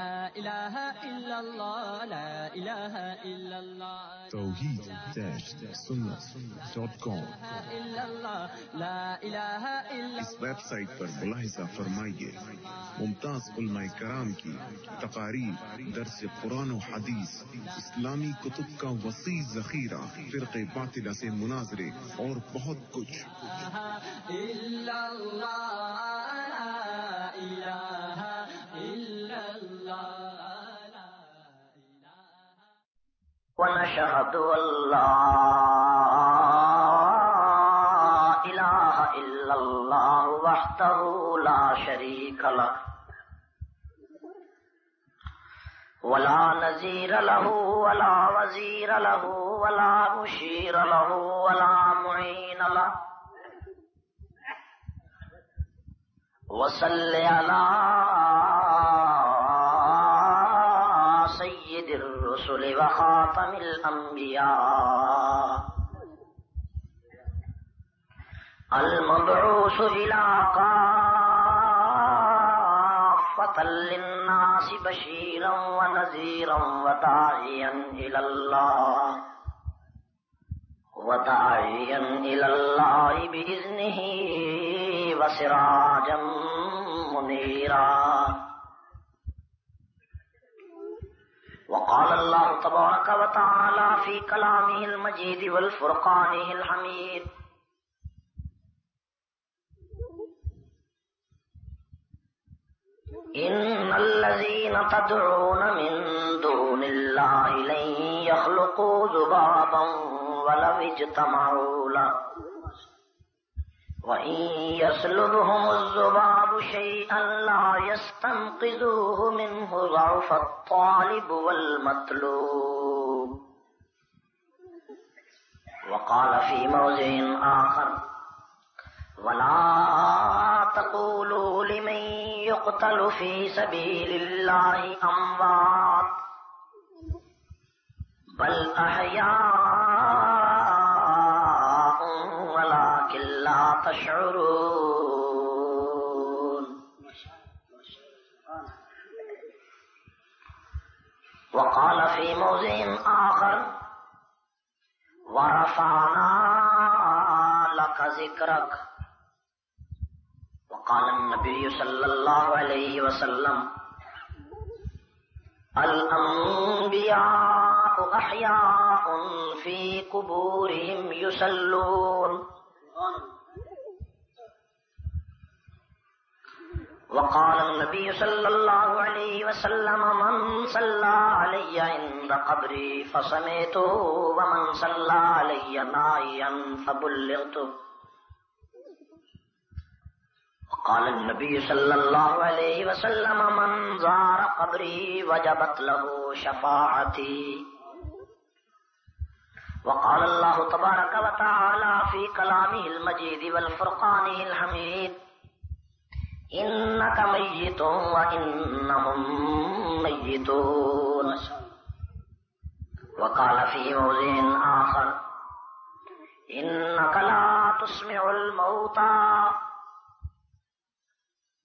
لا إله إلا الله لا إله إلا الله توحید اس ویب سائٹ پر ملاحظہ فرمائیے۔ ممتاز علماء کرام کی تقاریر درس قرآن و حدیث اسلامی کتب کا وسیع ذخیرہ فرق باطلہ سے مناظرے اور بہت کچھ۔ إلا ونشهد أن لا إله إلا الله وحده لا شريك له ولا نزير له ولا وزير له ولا مشير له ولا معين له وصل على الرسل وخاتم الأنبياء. المبعوث إلى كافة للناس بشيرا ونذيرا وداعيا إلى الله. وداعيا إلى الله بإذنه وسراجا منيرا. وقال الله تبارك وتعالى في كلامه المجيد والفرقانه الحميد. إن الذين تدعون من دون الله لن يخلقوا ذبابا ولو اجتمعوا له. وإن يسلبهم الذباب شيئا لا الطالب والمطلوب. وقال في موضع آخر، ولا تقولوا لمن يقتل في سبيل الله أموات، بل أحياء تشعرون. وقال في موضع آخر، ورفعنا لك ذكرك. وقال النبي صلى الله عليه وسلم، الأنبياء أحياء في قبورهم يسلون وقال النبي صلى الله عليه وسلم من صلى علي عند قبري فسميته ومن صلى علي نائيا فبلغته وقال النبي صلى الله عليه وسلم من زار قبري وجبت له شفاعتي. وقال الله تبارك وتعالى في كلامه المجيد والفرقانه الحميد إنك ميت وإنهم ميتون. وقال في موضع آخر إنك لا تسمع الموتى.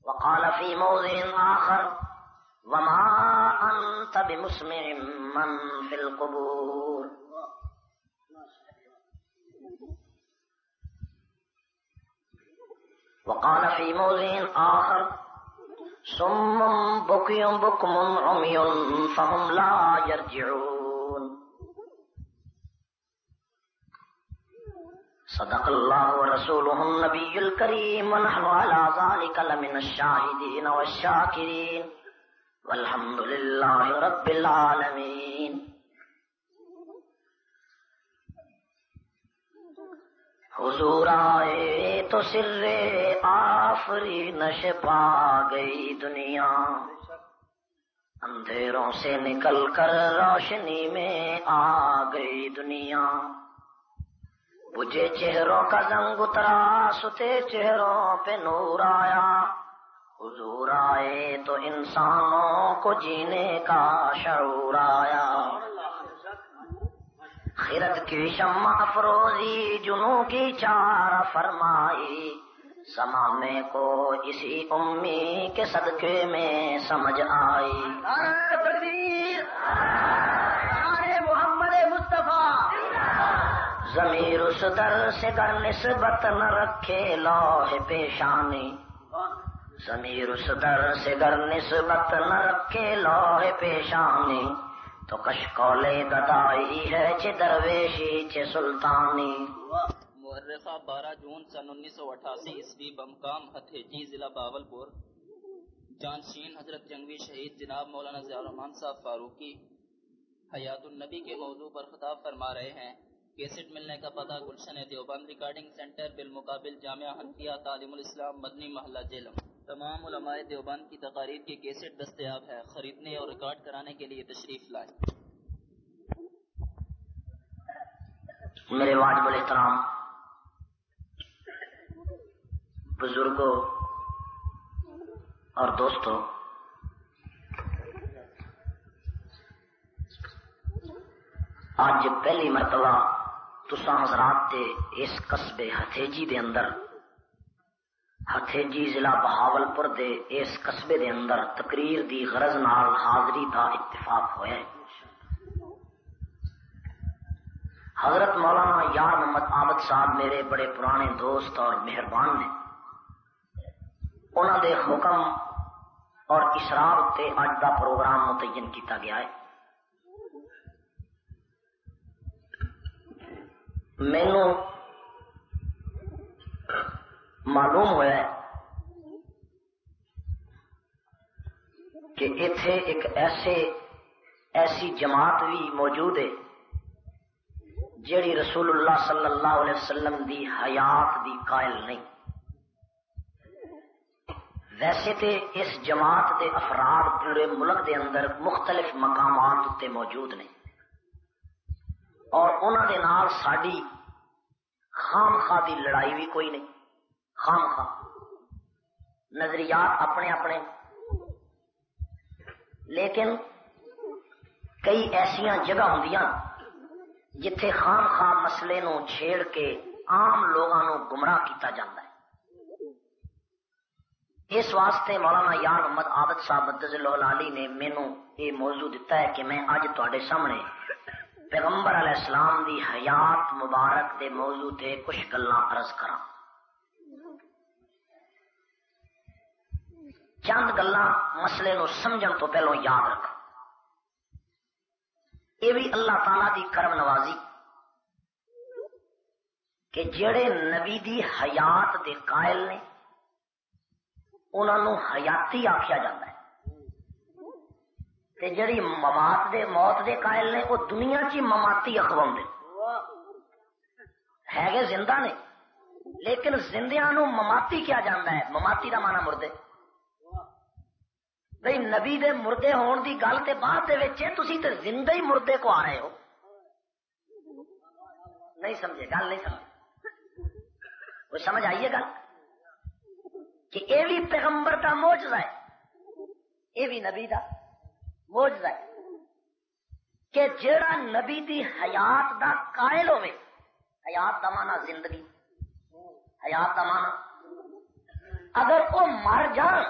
وقال في موضع آخر وما أنت بمسمع من في القبور. وقال في موضع آخر صم بكي بكم عمي فهم لا يرجعون. صدق الله ورسوله النبي الكريم ونحن على ذلك لمن الشاهدين والشاكرين. والحمد لله رب العالمين. حضور آئے تو سر آفری نش پا گئی دنیا۔ اندھیروں سے نکل کر روشنی میں آ گئی دنیا۔ بجھے چہروں کا زنگ اترا، ستے چہروں پہ نور آیا۔ حضور آئے تو انسانوں کو جینے کا شعور آیا۔ خرد کی شمع افروزی جنوں کی چار فرمائی۔ زمانے کو اسی امی کے صدقے میں سمجھ آئی۔ محمد مصطفیٰ۔ ضمیر اس در سے گر نسبت نہ رکھے لوہ پیشانی۔ ضمیر اس در سے گر نسبت نہ رکھے لوہ پیشانی۔ تو کشکولے گدائی ہے چھ درویشی چھ سلطانی۔ مورخہ بارہ جون سن انیس سو اٹھاسی عیسوی بمقام ہتھیجی ضلع باول پور جانشین حضرت جنگوی شہید جناب مولانا ضیاء الرحمان صاحب فاروقی۔ حیات النبی کے موضوع پر خطاب فرما رہے ہیں۔ کیسٹ ملنے کا پتہ گلشن دیوبند ریکارڈنگ سینٹر بالمقابل جامعہ حنفیہ تعلیم الاسلام مدنی محلہ جیلم۔ تمام علماء دیوبند کی تقاریر کی کیسٹ دستیاب ہے خریدنے اور ریکارڈ کرانے کے لیے تشریف لائیں۔ میرے واجب الاحترام، بزرگوں اور دوستوں، آج پہلی مرتبہ تسا حضرات دے اس قصبے ہتھیجی دے اندر ہتھیجی ضلع بہاول پور دے اس قصبے دے اندر تقریر دی غرض نال حاضری دا اتفاق ہویا ہے۔ حضرت مولانا یار محمد عابد صاحب میرے بڑے پرانے دوست اور مہربان نے انہوں دے حکم اور اسرار اتنے اج کا پروگرام متعین کیتا گیا ہے۔ مینو معلوم ہوا ہے کہ اتے ایک ایسے ایسی جماعت بھی موجود ہے جیڑی رسول اللہ صلی اللہ علیہ وسلم دی حیات دی قائل نہیں۔ ویسے تے اس جماعت دے افراد پورے ملک دے اندر مختلف مقامات اتنے موجود نے۔ اور انہوں دے نال ساری خام خواہ دی لڑائی بھی کوئی نہیں۔ خام خواہ نظریات اپنے اپنے۔ لیکن کئی ایسا جگہ ہوں جتھے خام خواہ مسئلے نو چھیڑ کے عام لوگوں گمراہ کیتا جاتا ہے۔ اس واسطے مولانا یار محمد عابد صاحب مدز علی نے مینو یہ موضوع دیتا ہے کہ میں اج تے سامنے پیغمبر علیہ السلام دی حیات مبارک دے موضوع تے کچھ گلا عرض کرا چند گلا مسئلے نو سمجھن تو پہلو یاد رکھ۔ یہ بھی اللہ تعالی دی کرم نوازی کہ جڑے نبی دی حیات دے قائل نے انہوں حیاتی آخیا جاتا ہے۔ تے جڑی ممات دے موت دے قائل نے، وہ دنیا چی مماتی اخوا ہے گے زندہ نے؟ لیکن زندیاں نو مماتی کیا جانا ہے؟ مماتی کا مانا مردے۔ بھائی نبی دے مردے ہون دی گل تے بعد دے وچ تسی تے زندہ ہی مردے کو آ رہے ہو نہیں سمجھے گل نہیں سمجھے کوئی سمجھ آئیے گل کہ اے بھی پیغمبر کا موجزہ ہے اے بھی نبی دا موجزہ ہے کہ جیڑا نبی دی حیات دا قائل ہوئے حیات دا مانا زندگی حیات دا مانا اگر وہ مر جان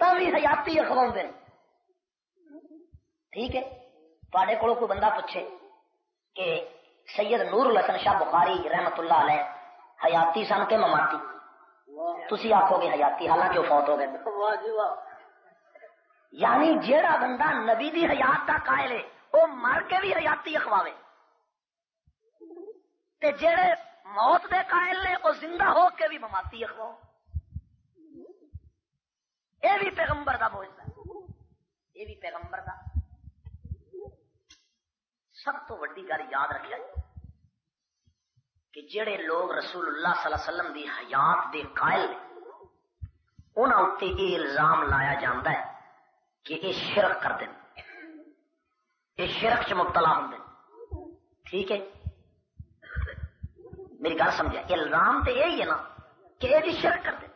تو بھی حیاتی اخوا دیں ٹھیک ہے؟ تے کو کوئی بندہ پوچھے کہ سید نور الحسن شاہ بخاری رحمت اللہ علیہ حیاتی سن کے مماتی تھی آخو گے حیاتی، حالانکہ وہ فوت ہو گئے۔ یعنی جیڑا بندہ نبی دی حیات کا قائل ہے، وہ مر کے بھی حیاتی اخواوے تے جیڑے موت دے قائل نے، وہ زندہ ہو کے بھی مماتی اخواؤ یہ بھی پیغمبر کا بوجھ ہے۔ یہ بھی پیغمبر کا۔ سب تو ویڈی گل یاد رکھا کہ جڑے لوگ رسول اللہ صلی اللہ علیہ وسلم دی حیات دے قائل انہوں اتنے یہ الزام لایا جاتا ہے کہ یہ شرک کر دیں یہ شرک چ مبتلا ہوں ٹھیک ہے؟ میری گل سمجھا الزام تو یہی ہے نا کہ یہ شرک کر دیں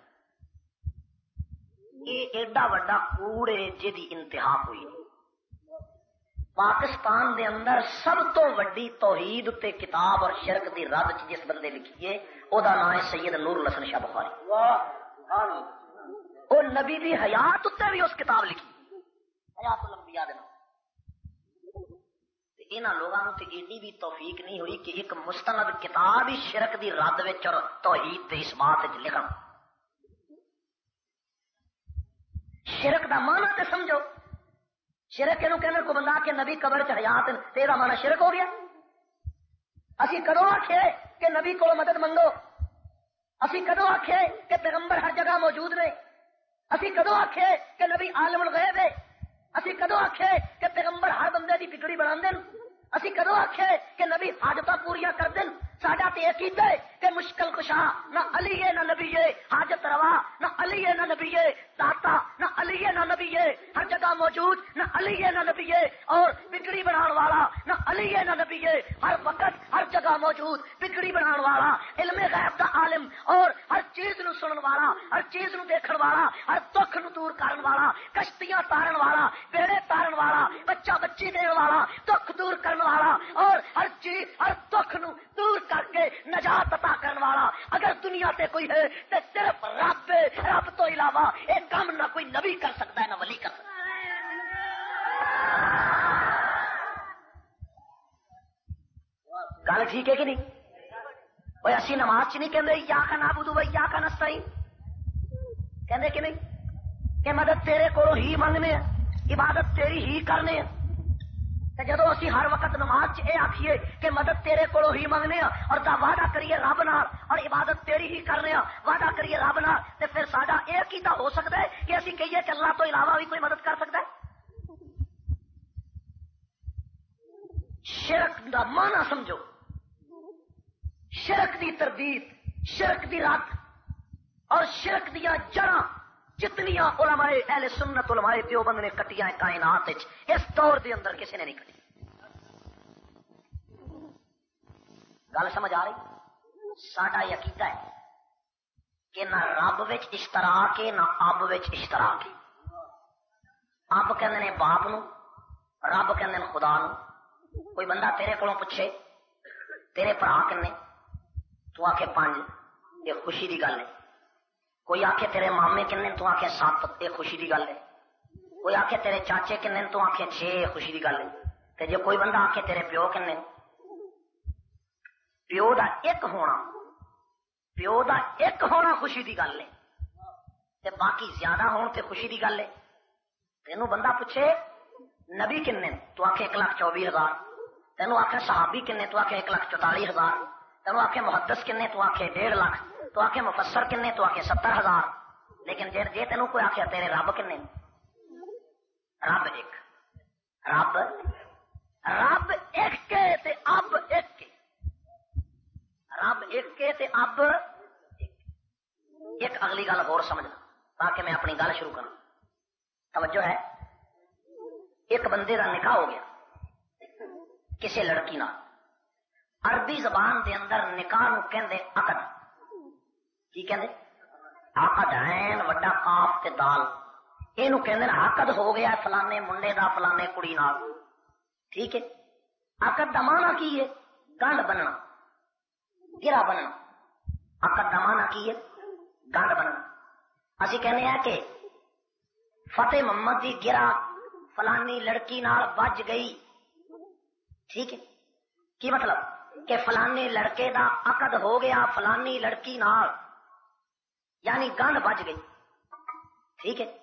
یہ ایڈا وڈا کوڑے جی انتہا ہوئی۔ پاکستان دے اندر سب تو وڈی توحید تے کتاب اور شرک دی رد چ جس بندے لکھی ہے، او دا نام ہے سید نور الحسن شاہ بخاری۔ او نبی دی حیات تے بھی اس کتاب لکھی۔ حیات الانبیاء دے نام۔ انہاں لوگاں نوں تے ایڈی بھی توفیق نہیں ہوئی کہ ایک مستند کتاب ہی شرک دی رد اور توحید تے اس بات لکھن۔ شرک دا مانا تے سمجھو۔ شرک نو کہنے کو بندہ کہ نبی قبر چیات تیرا مانا شرک ہو گیا۔ اسی کدو آخے کہ نبی کو مدد منگو۔ اسی کدو آخے کہ پیغمبر ہر جگہ موجود نے۔ اسی کدو آخے کہ نبی عالم الغیب ہے۔ اسی کدو آخے کہ پیغمبر ہر بندے کی پکڑی بنا دیں اسی کدو آخے کہ نبی حاجت پوریا کر دین ساڈا تو یہ ہے کہ مشکل کشا نہ علی ہے نہ نبی ہے حاجت روا نہ علی ہے نہ نبی ہے داتا نہ علی ہے نہ نبی ہے ہر جگہ موجود نہ علی ہے نہ نبی ہے اور بگڑی بنان والا نہ علی ہے نہ نبی ہے ہر وقت ہر جگہ موجود بگڑی بنان والا، علم غیب دا عالم، اور ہر چیز نو سنن والا، ہر چیز نو دیکھن والا، ہر دکھ نو دور کرن والا، کشتیاں تارن والا، بیڑے تارن والا، بچہ بچی دین والا، دکھ دور کرن والا اور ہر چیز، ہر دکھ نو دور کر کے نجات عطا کرنے والا اگر دنیا تے کوئی ہے تو صرف رب رب تو علاوہ ایک کام نہ کوئی نبی کر سکتا ہے، نہ ولی کر سکتا گل ٹھیک ہے کہ نہیں؟ وہ اسی نماز چ نہیں کہ یا کا نہ بدو یا کا نستا کہ نہیں؟ کہ مدد تیرے کو ہی منگنے عبادت تیری ہی کرنے جدو اسی ہر وقت نماز چ آخیے کہ مدد تیرے کو ہی منگنے اور دا وعدہ کریے رب نال اور عبادت تیری ہی کرنے وعدہ کریے رب نال، تے پھر ساڈا ایک ہی تو ہو سکتا ہے کہ اسی کہیے کہ اللہ تو علاوہ بھی کوئی مدد کر سکتا ہے؟ شرک دا مانا سمجھو۔ شرک دی تردید، شرک دی رات اور شرک دیا جڑا جتنی علماء اہل سنت علماء دیوبند نے کٹیاں کائنات اس دور دے اندر کسی نے نہیں کٹی۔ گل سمجھ آ رہی؟ ساڈا یقیدہ ہے کہ نہ رب وچ اشتراک نہ اب وچ اشتراک ہے۔ اب کہ باپ نو، رب کہ خدا نو۔ کوئی بندہ تیرے کو پوچھے، تیرے برا کنے تو آ کے پانچ یہ خوشی کی گل ہے۔ کوئی آخ تیرے مامے کن تو آخ سات یہ خوشی کی گل ہے۔ کوئی آخ تیرے چاچے کن تو آخ چھ خوشی کی گل ہے۔ جی کوئی بندہ آخ تیرے پیو کن پیو دا ایک ہونا، پیو دا ایک ہونا خوشی کی گل ہے۔ باقی زیادہ ہون تے خوشی کی گل ہے۔ تینوں بندہ پوچھے، نبی کن تو آخ ایک لاکھ چوبی ہزار۔ تینوں آخ صحابی کن تو آخ ایک لاکھ چوتالی ہزار۔ تینوں آخ محدث کن تو آخ ڈیڑھ لاکھ۔ تو آخ مفسر کنے تو آخ ستر ہزار۔ لیکن جی جی تینوں کوئی آخیا تیرے رب کنے رب ایک۔ رب رب ایک کے تے اب ایک۔ کے رب ایک کے تے اب ایک۔ اگلی گل اور سمجھنا، تاکہ میں اپنی گل شروع کروں۔ توجہ ہے؟ ایک بندے کا نکاح ہو گیا کسی لڑکی نال۔ عربی زبان دے اندر نکاح نو کہندے عقد۔ کی کہندے آقد عین وڈا کاف تے دال۔ اینو کہندے آقد ہو گیا فلانے منڈے دا، فلانے کڑی نال۔ ٹھیک ہے؟ آقد دا کی ہے؟ گنڈ بننا۔ گرا بننا۔ آقد دا کی ہے؟ گنڈ بننا۔ اسی کہنے ہیں کہ فتح محمد دی گرا فلانی لڑکی نال بج گئی۔ ٹھیک ہے؟ کی مطلب؟ کہ فلانی لڑکے دا عقد ہو گیا فلانی لڑکی نال۔ یعنی گند بچ گئی۔ ٹھیک ہے۔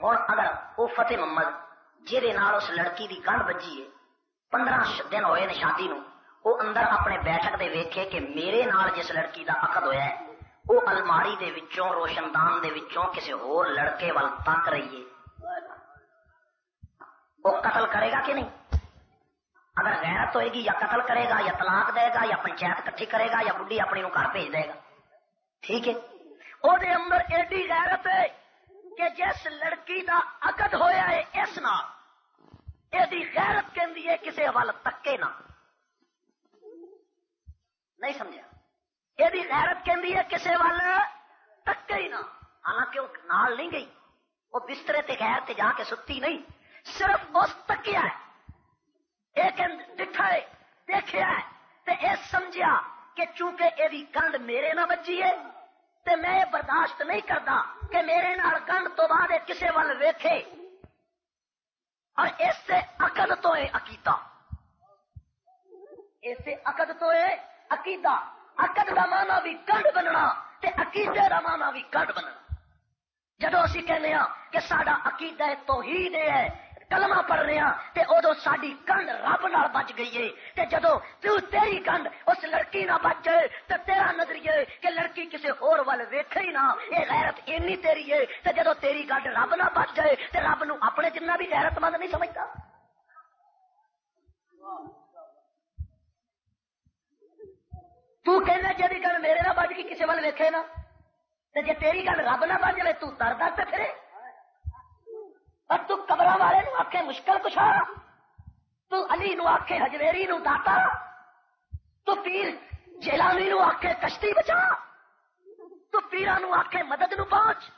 ہوں اگر وہ فتح محمد جہد اس لڑکی کی گند بجی ہے، پندرہ دن ہوئے نے شادی نو، وہ اندر اپنے بیٹھک دے ویکھے کہ میرے نال جس لڑکی دا عقد ہویا ہے، وہ الماری دے وچوں روشن دان دے وچوں کسی ہور لڑکے وال تک رہی ہے۔ وہ قتل کرے گا کہ نہیں؟ اگر غیرت ہوئے گی یا قتل کرے گا یا طلاق دے گا یا پنچایت کٹھی کرے گا یا بڈی اپنی نو گھر بھیج دے گا۔ ٹھیک ہے۔ او دے اندر ایڈی غیرت ہے کہ جس لڑکی دا عقد ہویا ہے اس نال ایڈی غیرت کہندی ہے کسے وال تکے نہ نہیں سمجھا ایڈی غیرت کہندی ہے کسے وال تکے ہی نہ حالانکہ وہ نال نہیں گئی وہ بسترے تے غیر تے جا کے ستی نہیں صرف اس تکیا ہے ایک ڈٹھا ہے دیکھا ہے تے اے سمجھیا کہ چونکہ یہ گنڈ میرے نہ بچی ہے تے میں یہ برداشت نہیں کرتا کہ میرے نال گنڈ تو بعد کسے ول ویکھے۔ اور اس سے عقد تو ہے عقیدہ۔ اس سے عقد تو ہے عقیدہ۔ عقد کا مانا بھی گنڈ بننا تے عقیدے کا مانا بھی گنڈ بننا۔ جدو اسی کہنے ہاں کہ سڈا عقیدہ توحید ہے کلمہ پڑھ رہے ہیں تے ادو ساری کنڈ رب نال بچ گئی ہے۔ تے جدو تو تیری کنڈ اس لڑکی نہ بچ جائے تے تیرا نظریہ کہ لڑکی کسی اور ول ویکھے ہی نہ۔ یہ غیرت اینی تیری ہے۔ تے جدو تیری کنڈ رب نہ بچ جائے تے رب نو اپنے جنہ بھی غیرت مند نہیں سمجھتا۔ تو کہنا جی گل میرے نہ بج گئی کسی ول ویکھے نا تے جے تیری گل رب نہ بچ جائے تو در در تے پھرے۔ اور تو قبر والے نو آخے مشکل کچھ تو علی نو آخے ہجویری نو داتا، تو پیر جیلانی نو آخے کشتی بچا، تو پیرا نو آخے مدد نو پہنچ۔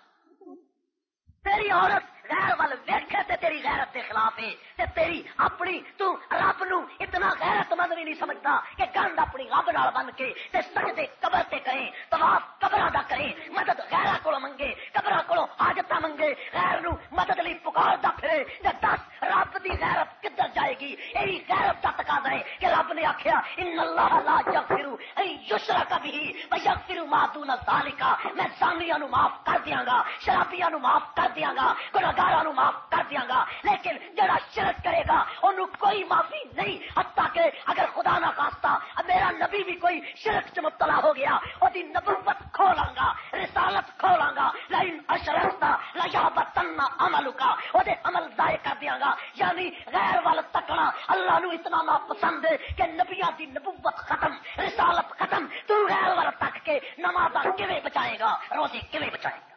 تیری عورت غیر وال ویکھے تے تیری غیرت کے خلاف ہے۔ تے تیری اپنی تو رب نو اتنا غیرت مند بھی نہیں سمجھتا کہ گند اپنی رب نال بن کے تے سجدے قبر تے کریں، طواف قبر دا کریں، مدد غیرہ کو منگے قبر کو حاجت منگے، غیر نو مدد لی پکار دا پھرے تے دس رب دی غیرت کدھر جائے گی؟ یہی غیرت دا تقاضا ہے کہ رب نے آکھیا، ان اللہ لا یغفر ان یشرک به و یغفر ما دون ذالک میں زانیاں نو معاف کر دیاں گا، شرابیاں نو معاف کر دیاں گا گناہ نو معاف کر دیا گا، لیکن جڑا شرک کرے گا انہوں کوئی معافی نہیں، حتیٰ کہ اگر خدا نہ خاصتا میرا نبی بھی کوئی شرک چ مبتلا ہو گیا وہ نبوت کھولاں گا، رسالت کھولاں گا لائن اشرتا لیا بتنا عمل کا وہ عمل ضائع کر دیا گا یعنی غیر وال تکنا اللہ نو اتنا نا پسند ہے کہ نبیا دی نبوت ختم، رسالت ختم، تو غیر وال تک کے نماز کیویں بچائے گا، روزے کیویں بچائے گا؟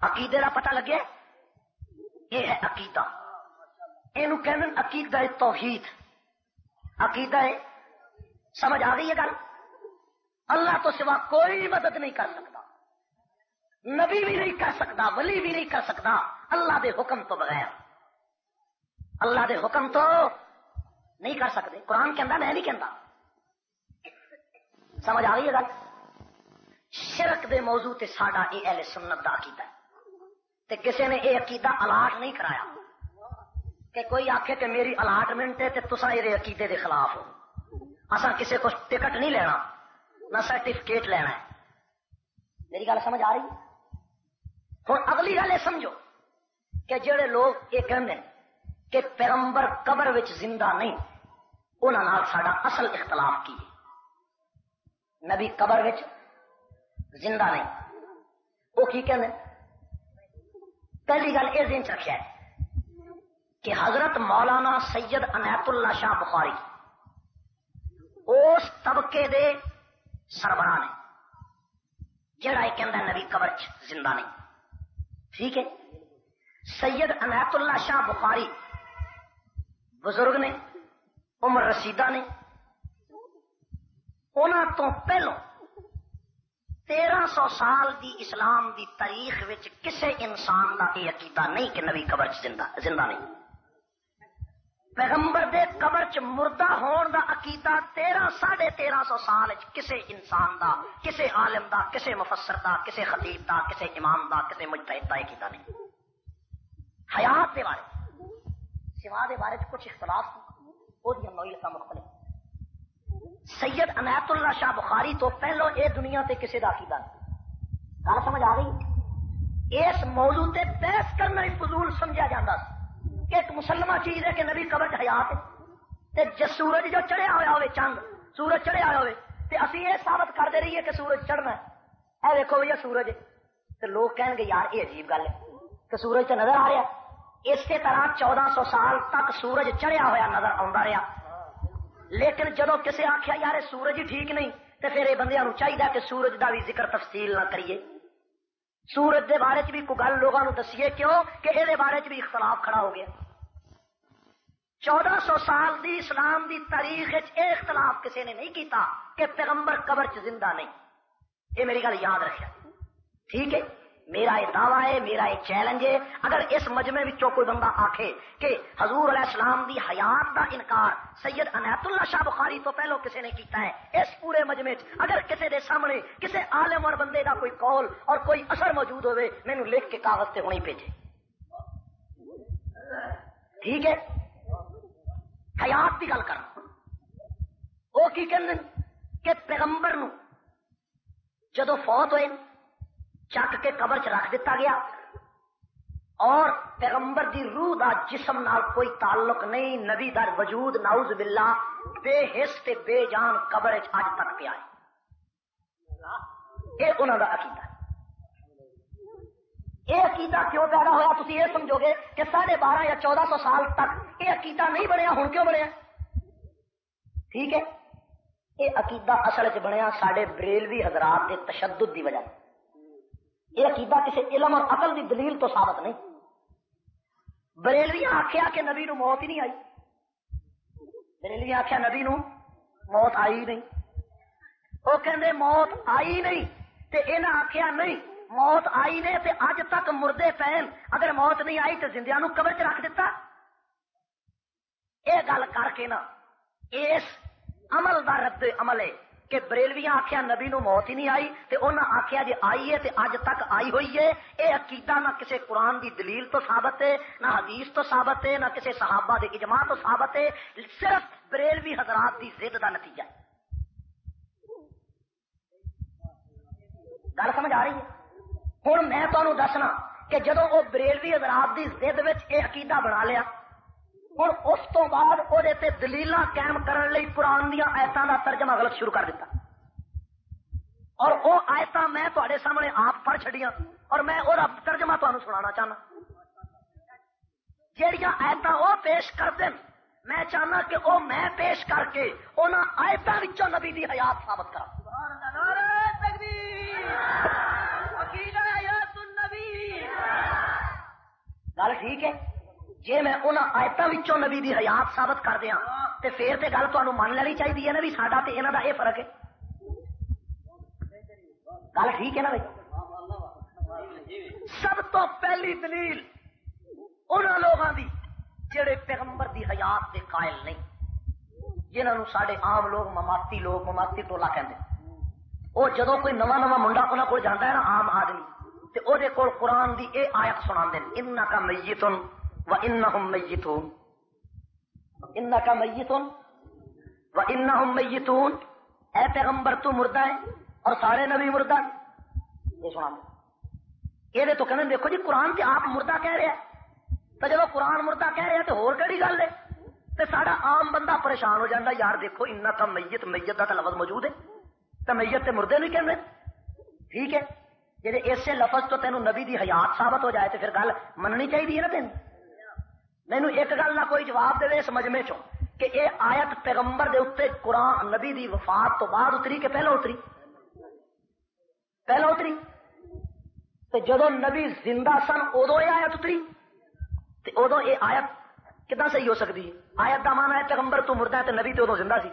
عقیدے کا پتا لگے؟ یہ ہے عقیدہ۔ یہ کہ عقیدہ توحید۔ عقیدہ ہے سمجھ آ گئی ہے گل؟ اللہ تو سوا کوئی مدد نہیں کر سکتا۔ نبی بھی نہیں کر سکتا، ولی بھی نہیں کر سکتا۔ اللہ دے حکم تو بغیر۔ اللہ دے حکم تو نہیں کر سکتے۔ قرآن کہہ میں نہیں کہتا سمجھ آ گئی ہے گل؟ شرک دے موضوع تے ساڈا یہ اہل سنت دا عقیدہ ہے۔ تے کسے نے یہ عقیدہ الاٹ نہیں کرایا۔ کہ کوئی آکھے کہ میری الاٹمنٹ ہے تے تسا یہ عقیدے دے خلاف ہو۔ اسا کسے کو ٹکٹ نہیں لینا۔ نہ سرٹیفکیٹ لینا ہے۔ میری گل سمجھ آ رہی؟ ہوں اگلی گل یہ سمجھو کہ جڑے لوگ یہ کہندے کہ پیغمبر قبر وچ زندہ نہیں، انہاں ساڈا اصل اختلاف کی نبی قبر وچ زندہ نہیں۔ وہ کی کہ پہلی گل یہ دن چ رکھا ہے کہ حضرت مولانا سید عنایت اللہ شاہ بخاری اس طبقے دے سربراہ نے، جڑا یہ کہہ نبی قبر زندہ نہیں۔ ٹھیک ہے؟ سید عنایت اللہ شاہ بخاری بزرگ نے، عمر رسیدہ نے انہوں تو پہلوں تیرہ سو سال دی اسلام دی تاریخ وچ کسے انسان دا یہ عقیدہ نہیں کہ نبی قبر زندہ زندہ نہیں۔ پیغمبر دے قبر چ مردہ ہون دا عقیدہ تیرہ ساڑھے تیرہ سو سال چ کسے انسان دا، کسے عالم دا، کسے مفسر دا، کسے خطیب دا، کسے امام دا، کسے مجتہد دا عقیدہ نہیں۔ حیات دے بارے سوا دے بارے چ کچھ اختلاف وہ نوعیت مختلف سید عنایت اللہ شاہ بخاری تو پہلو اے دنیا تے کسی کا عقیدہ نہیں۔ گل سمجھ آ گئی؟ اس موضوع تے بحث کرنا ہی فضول سمجھا جاتا کہ ایک مسلمہ چیز ہے کہ نبی قبر حیات ہے۔ تے سورج جو چڑھیا ہوا ہوئے چند سورج چڑھیا ہوا ہوئے، تے اسی یہ ثابت کرتے رہیے کہ سورج چڑھنا ہے۔ اے دیکھو بھیا، سورج تے لوگ کہیں گے، یار، یہ عجیب گل ہے۔ کہ سورج تے نظر آ رہا اسی طرح چودہ سو سال تک سورج چڑھیا ہوا نظر آ رہا لیکن جدو کسی آخیا یار سورج ٹھیک نہیں تو پھر یہ بندے چاہیے کہ سورج کا بھی ذکر تفصیل نہ کریے۔ سورج دے بارے چ بھی کوئی گل لوگوں دسیے کیوں کہ یہ بارے چ بھی اختلاف کھڑا ہو گیا۔ چودہ سو سال دی اسلام دی تاریخ اے اختلاف کسی نے نہیں کیتا کہ پیغمبر قبر چ زندہ نہیں۔ یہ میری گل یاد رکھا ٹھیک ہے؟ میرا یہ دعویٰ ہے، میرا یہ چیلنج ہے۔ اگر اس مجمع وچوں کوئی بندہ آکھے کہ حضور علیہ السلام دی حیات دا انکار سید عنایت اللہ شاہ بخاری تو پہلو کسی نے کیتا ہے، اس پورے مجمع اگر کسی دے سامنے کسی عالم اور بندے دا کوئی قول اور کوئی اثر موجود ہوئے، مینوں لکھ کے کاغذ تے ہونی بھیجے ٹھیک ہے؟ حیات کی گل کر وہ کی کہ پیغمبر نو جدو فوت ہوئے چک کے قبر چ رکھ دیتا گیا۔ اور پیغمبر دی روح دا جسم نال کوئی تعلق نہیں، نبی در وجود ناؤز باللہ، بے حس تے بے جان قبر چ اج تک پیا ہے۔ یہ انہوں دا عقیدہ ہے۔ یہ عقیدہ کیوں پیدا ہوا تھی یہ سمجھو گے کہ ساڑھے بارہ یا چودہ سو سال تک یہ عقیدہ نہیں بنیا ہوں کیوں بنیا؟ ٹھیک ہے۔ یہ عقیدہ اصل چ بنیا سڈے بریلوی حضرات کے تشدد دی وجہ یہ عقیدہ کسی علم اور عقل دی دلیل تو ثابت نہیں۔ بریلوی آخیا کہ نبی نو موت ہی نہیں آئی۔ بریلوی آخیا نبی نو موت آئی نہیں۔ وہ کہ موت آئی نہیں تے انہیں آخیا نہیں، موت آئی نے تے اج تک مردے پین اگر موت نہیں آئی تو زندیا نو قبر چ رکھ دیتا یہ گل کر کے نا، اس عمل دا رد عمل ہے۔ کہ بریلویاں آخیا نبی نو موت ہی نہیں آئی، تے انہاں آخیا جی آئی ہے تے اج تک آئی ہوئی ہے۔ اے عقیدہ نہ کسی قرآن دی دلیل تو ثابت ہے، نہ حدیث تو ثابت ہے، نہ کسی صحابہ دے اجماع تو ثابت ہے۔ صرف بریلوی حضرات دی ضد دا نتیجہ ہے۔ گل سمجھ آ رہی ہے؟ ہوں میں تمہیں دسنا کہ جدو وہ بریلوی حضرات کی زد یہ عقیدہ بنا لیا ہوں اس تو بعد وہ دلیل قائم کرنے لی قرآن دیا آیتوں کا ترجمہ غلط شروع کر دیتا اور وہ آیت میں تے سامنے آپ پڑھ چڑیا اور میں وہ ترجمہ تمہیں سنا چاہنا۔ جہیا آیت وہ پیش کر دیں میں چاہنا کہ وہ میں پیش کر کے انہوں آیتوں نبی دی حیات ثابت کرا گل ٹھیک ہے؟ جی میں ان آیتوں نبی دی حیات ثابت کر دیا تو پھر تو گل تمہیں من لینی چاہیے نا بھی ساڈا تو یہاں کا یہ فرق ہے۔ گل ٹھیک ہے نا بھائی؟ سب تو پہلی دلیل ان لوگوں کی جڑے پیغمبر دی حیات دے قائل نہیں۔ جنہوں سارے عام لوگ مماتی لوگ مماتی ٹولا کہتے وہ جدو کوئی نواں نواں منڈا انہوں کو جانا ہے نا عام آدمی، تے او دے کول قرآن دی اے آیت سنا دیں ان کا میتن و انہم میتون ان کا میتن و انہم میتون اے پیغمبر تو مردہ ہے اور سارے نبی مردہ یہ سنا یہ تو کہنے دیکھو جی قرآن تے آپ مردہ کہہ رہے ہیں۔ تو جب قرآن مردہ کہہ رہے ہیں تو اور کہڑی گل ہے؟ تے سارا عام بندہ پریشان ہو جاتا یار دیکھو ان کا میت میت کا لفظ موجود ہے۔ تو میت تے مردے نہیں کہنے ٹھیک ہے؟ جی اسے لفظ تو تینوں نبی دی حیات ثابت ہو جائے تو پھر گل مننی چاہیے نا تین مینو ایک گل نہ کوئی جواب دے اس مجمے چو کہ اے آیت پیغمبر دے اتنے قرآن نبی دی وفات تو بعد اتری کہ پہلو اتری؟ پہلو اتری۔ تو جدو نبی زندہ سن، ادو یہ آیت اتری۔ تو ادو یہ آیت کتنا صحیح ہو سکتی ہے آیت کا مان ہے پیغمبر تو مردہ ہے تو نبی تو ادو زندہ سی۔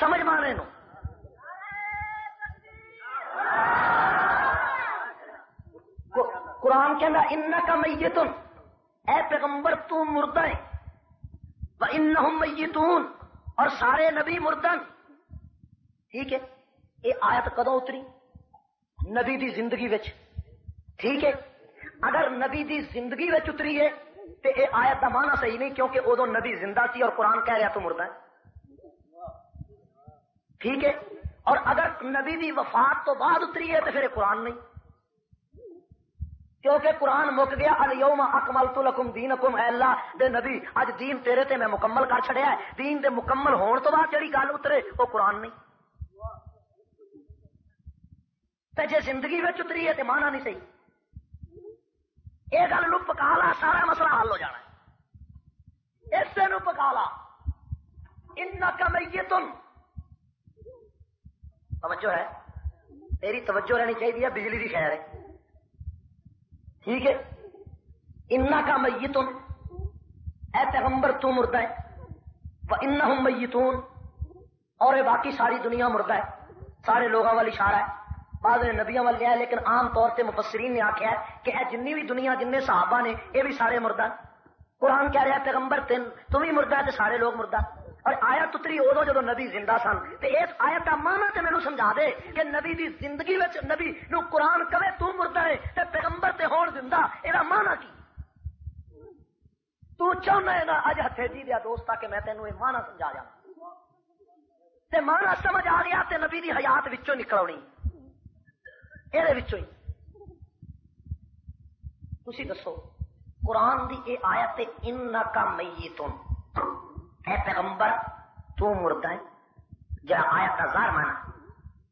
سمجھ مانے نو قرآن کہنا ان کا میتن اے پیغمبر تو مردہ ہے انہم میتون، اور سارے نبی مردن ٹھیک ہے؟ یہ آیت کدو اتری؟ نبی دی زندگی وچ۔ ٹھیک ہے؟ اگر نبی دی زندگی وچ اتری ہے تو یہ آیت کا مانا صحیح نہیں، کیونکہ ادو نبی زندہ سی اور قرآن کہہ رہا تو مردہ ہے۔ ٹھیک ہے؟ اور اگر نبی دی وفات تو بعد اتری ہے تو پھر قرآن نہیں۔ کیونکہ قرآن مک گیا الیوم اکمل تو لکم دین اکم اے اللہ، دے نبی اج دین تیرے تے میں مکمل کر چھڑیا ہے۔ دین دے مکمل ہون تو بعد جڑی گل اترے، وہ قرآن نہیں۔ تے جے زندگی میں اتری ہے تو مانا نہیں صحیح۔ یہ گل نو پکالا سارا مسئلہ حل ہو جانا ہے۔ اس نو پکالا ان کا میتن۔ توجہ ہے۔ تیری توجہ رہنی چاہیے، بجلی کی خیر ہے۔ ٹھیک ہے؟ ان کا میتون۔ اے پیغمبر، تو مردہ ہے۔ وہ ان میتون۔ اور باقی ساری دنیا مردہ ہے۔ سارے لوگوں والی اشارہ ہے۔ بعد نے نبیاں وال لیا لیکن عام طور سے مفسرین نے آخیا ہے کہ اے جنی بھی دنیا، جن صحابہ نے، یہ بھی سارے مردہ قرآن کہہ رہا ہے، پیغمبر تین تم بھی مردہ ہے سارے لوگ مردہ اور آیا تتری ادو جدو نبی زندہ سن۔ تے اس آیت کا مانا تے مینو سمجھا دے کہ نبی دی زندگی وچ نبی نو قرآن کہے تو مردہ ہے تے پیغمبر تے ہون زندہ یہ مانا کی؟ تو چاہنا ہے نا اج ہتھے جی دیا دوست کہ میں تینوں یہ مانا سمجھا جا تے مانا سمجھ آ گیا تے نبی دی حیات وچوں نکل آنی یہ تھی دسو، قرآن دی اے آیت ان کا میتون۔ اے پیغمبر، تو مردہ ہے جرا آیت کا زار مانا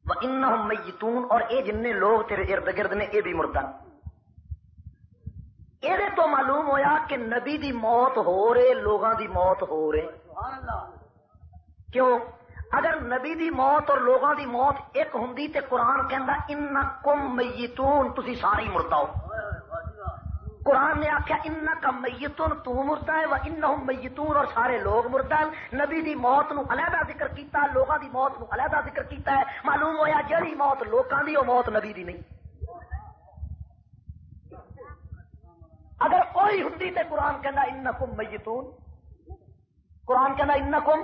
وہ ان میتون، اور اے جن لوگ تیرے ارد گرد نے اے بھی مردہ۔ یہ تو معلوم ہویا کہ نبی دی موت ہو رہے، لوگاں دی موت ہو رہے۔ کیوں؟ اگر نبی دی موت اور لوگوں دی موت ایک ہوں تے قرآن کہندا ان کم میتون، تسی ساری مردہ ہو۔ قرآن نے آخیا ان کا میتون، تو مرتا ہے وہ ان میتون. اور سارے لوگ مردہ نبی دی موت نو علیحدہ ذکر کیتا لوگوں دی موت نو علیحدہ ذکر کیتا ہے۔ معلوم ہویا جڑی موت لوکاں دی وہ موت نبی دی نہیں۔ اگر کوئی ہوں تے قرآن کہنا ان کم میتون. قرآن کہنا ان کم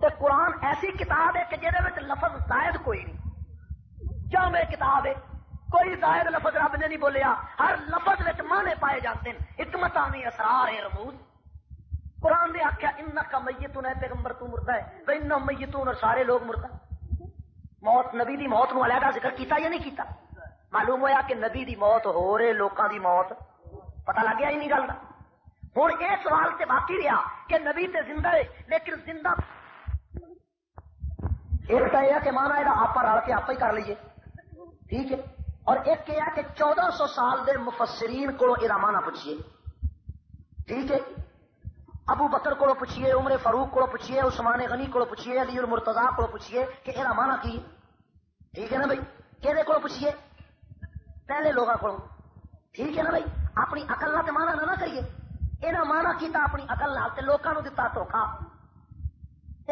تو قرآن ایسی کتاب ہے کہ جہد لفظ زائد کوئی نہیں۔ کیا میں کتاب ہے۔ کوئی زائد لفظ رب نے نہیں بولیا۔ ہر لفظ مانے پائے جاتے ہیں۔ حکمت آنی اسرار ہے رموز قرآن نے آخیا ان کا میتون ہے پیغمبر، تو مردہ ہے۔ تو ان میتون اور سارے لوگ مردہ موت، نبی دی موت نو علیحدہ ذکر کیتا یا نہیں کیتا؟ معلوم ہوا کہ نبی دی موت ہو رہے، لوکاں دی موت۔ پتہ لگ گیا ہی نہیں گل ہوں یہ سوال سے باقی رہا کہ نبی تے زندہ ہے، لیکن زندہ ایک تو یہ کہ مانا یہ آپ رل کے آپ ہی کر لیے ٹھیک ہے؟ اور ایک یہ کہ چودہ سو سال دے مفسرین کو یہ مانا پوچھیے ٹھیک ہے؟ ابو بکر کو پوچھیے عمر فاروق کو پوچھیے عثمان غنی کو پوچھیے علی المرتضا کو پوچھیے کہ یہ مانا کی؟ ٹھیک ہے نا بھائی؟ کہ کو پوچھیے پہلے لوگوں کو ٹھیک ہے نا بھائی؟ اپنی اکل نہ مانا نہ کریے۔ یہ مانا کیتا اپنی اکل نہ لوگوں دتا دھوکھا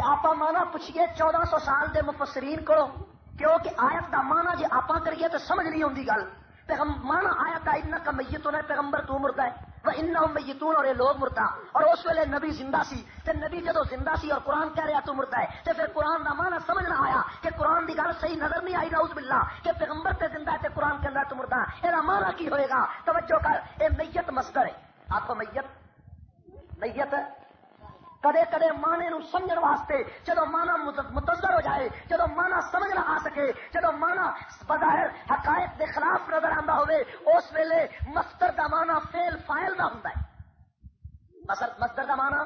آپ مانا پوچھیے چودہ سو سال دے مفسرین کو کیونکہ آیت دا مانا جی آپ کریے تو سمجھ نہیں آتی گل۔ مانا آیت کا ان کا میتون ہے پیغمبر تو مرتا ہے۔ وہ ان میتون اور یہ لوگ مرتا اور اس ویلے نبی زندہ سی۔ تے نبی جدو زندہ سی اور قرآن کہہ رہا تو مرتا ہے۔ تے پھر قرآن دا مانا سمجھ نہ آیا کہ قرآن دی گل صحیح نظر نہیں آئی، نعوذ باللہ، کہ پیغمبر تے زندہ ہے تے قرآن کے اندر تو مرتا ہے۔ یہ مانا کی ہوئے گا؟ توجہ کر اے میت مستر ہے۔ آپ کو میت؟ میت کدے کدے مانے نو سمجھن واسطے جدو مانا متضر ہو جائے جدو مانا سمجھ نہ آ سکے جدو مانا بظاہر حقائق دے خلاف نظر آتا ہوئے اس ویلے مستر دا مانا فیل فائل دا ہوں مستر دا مانا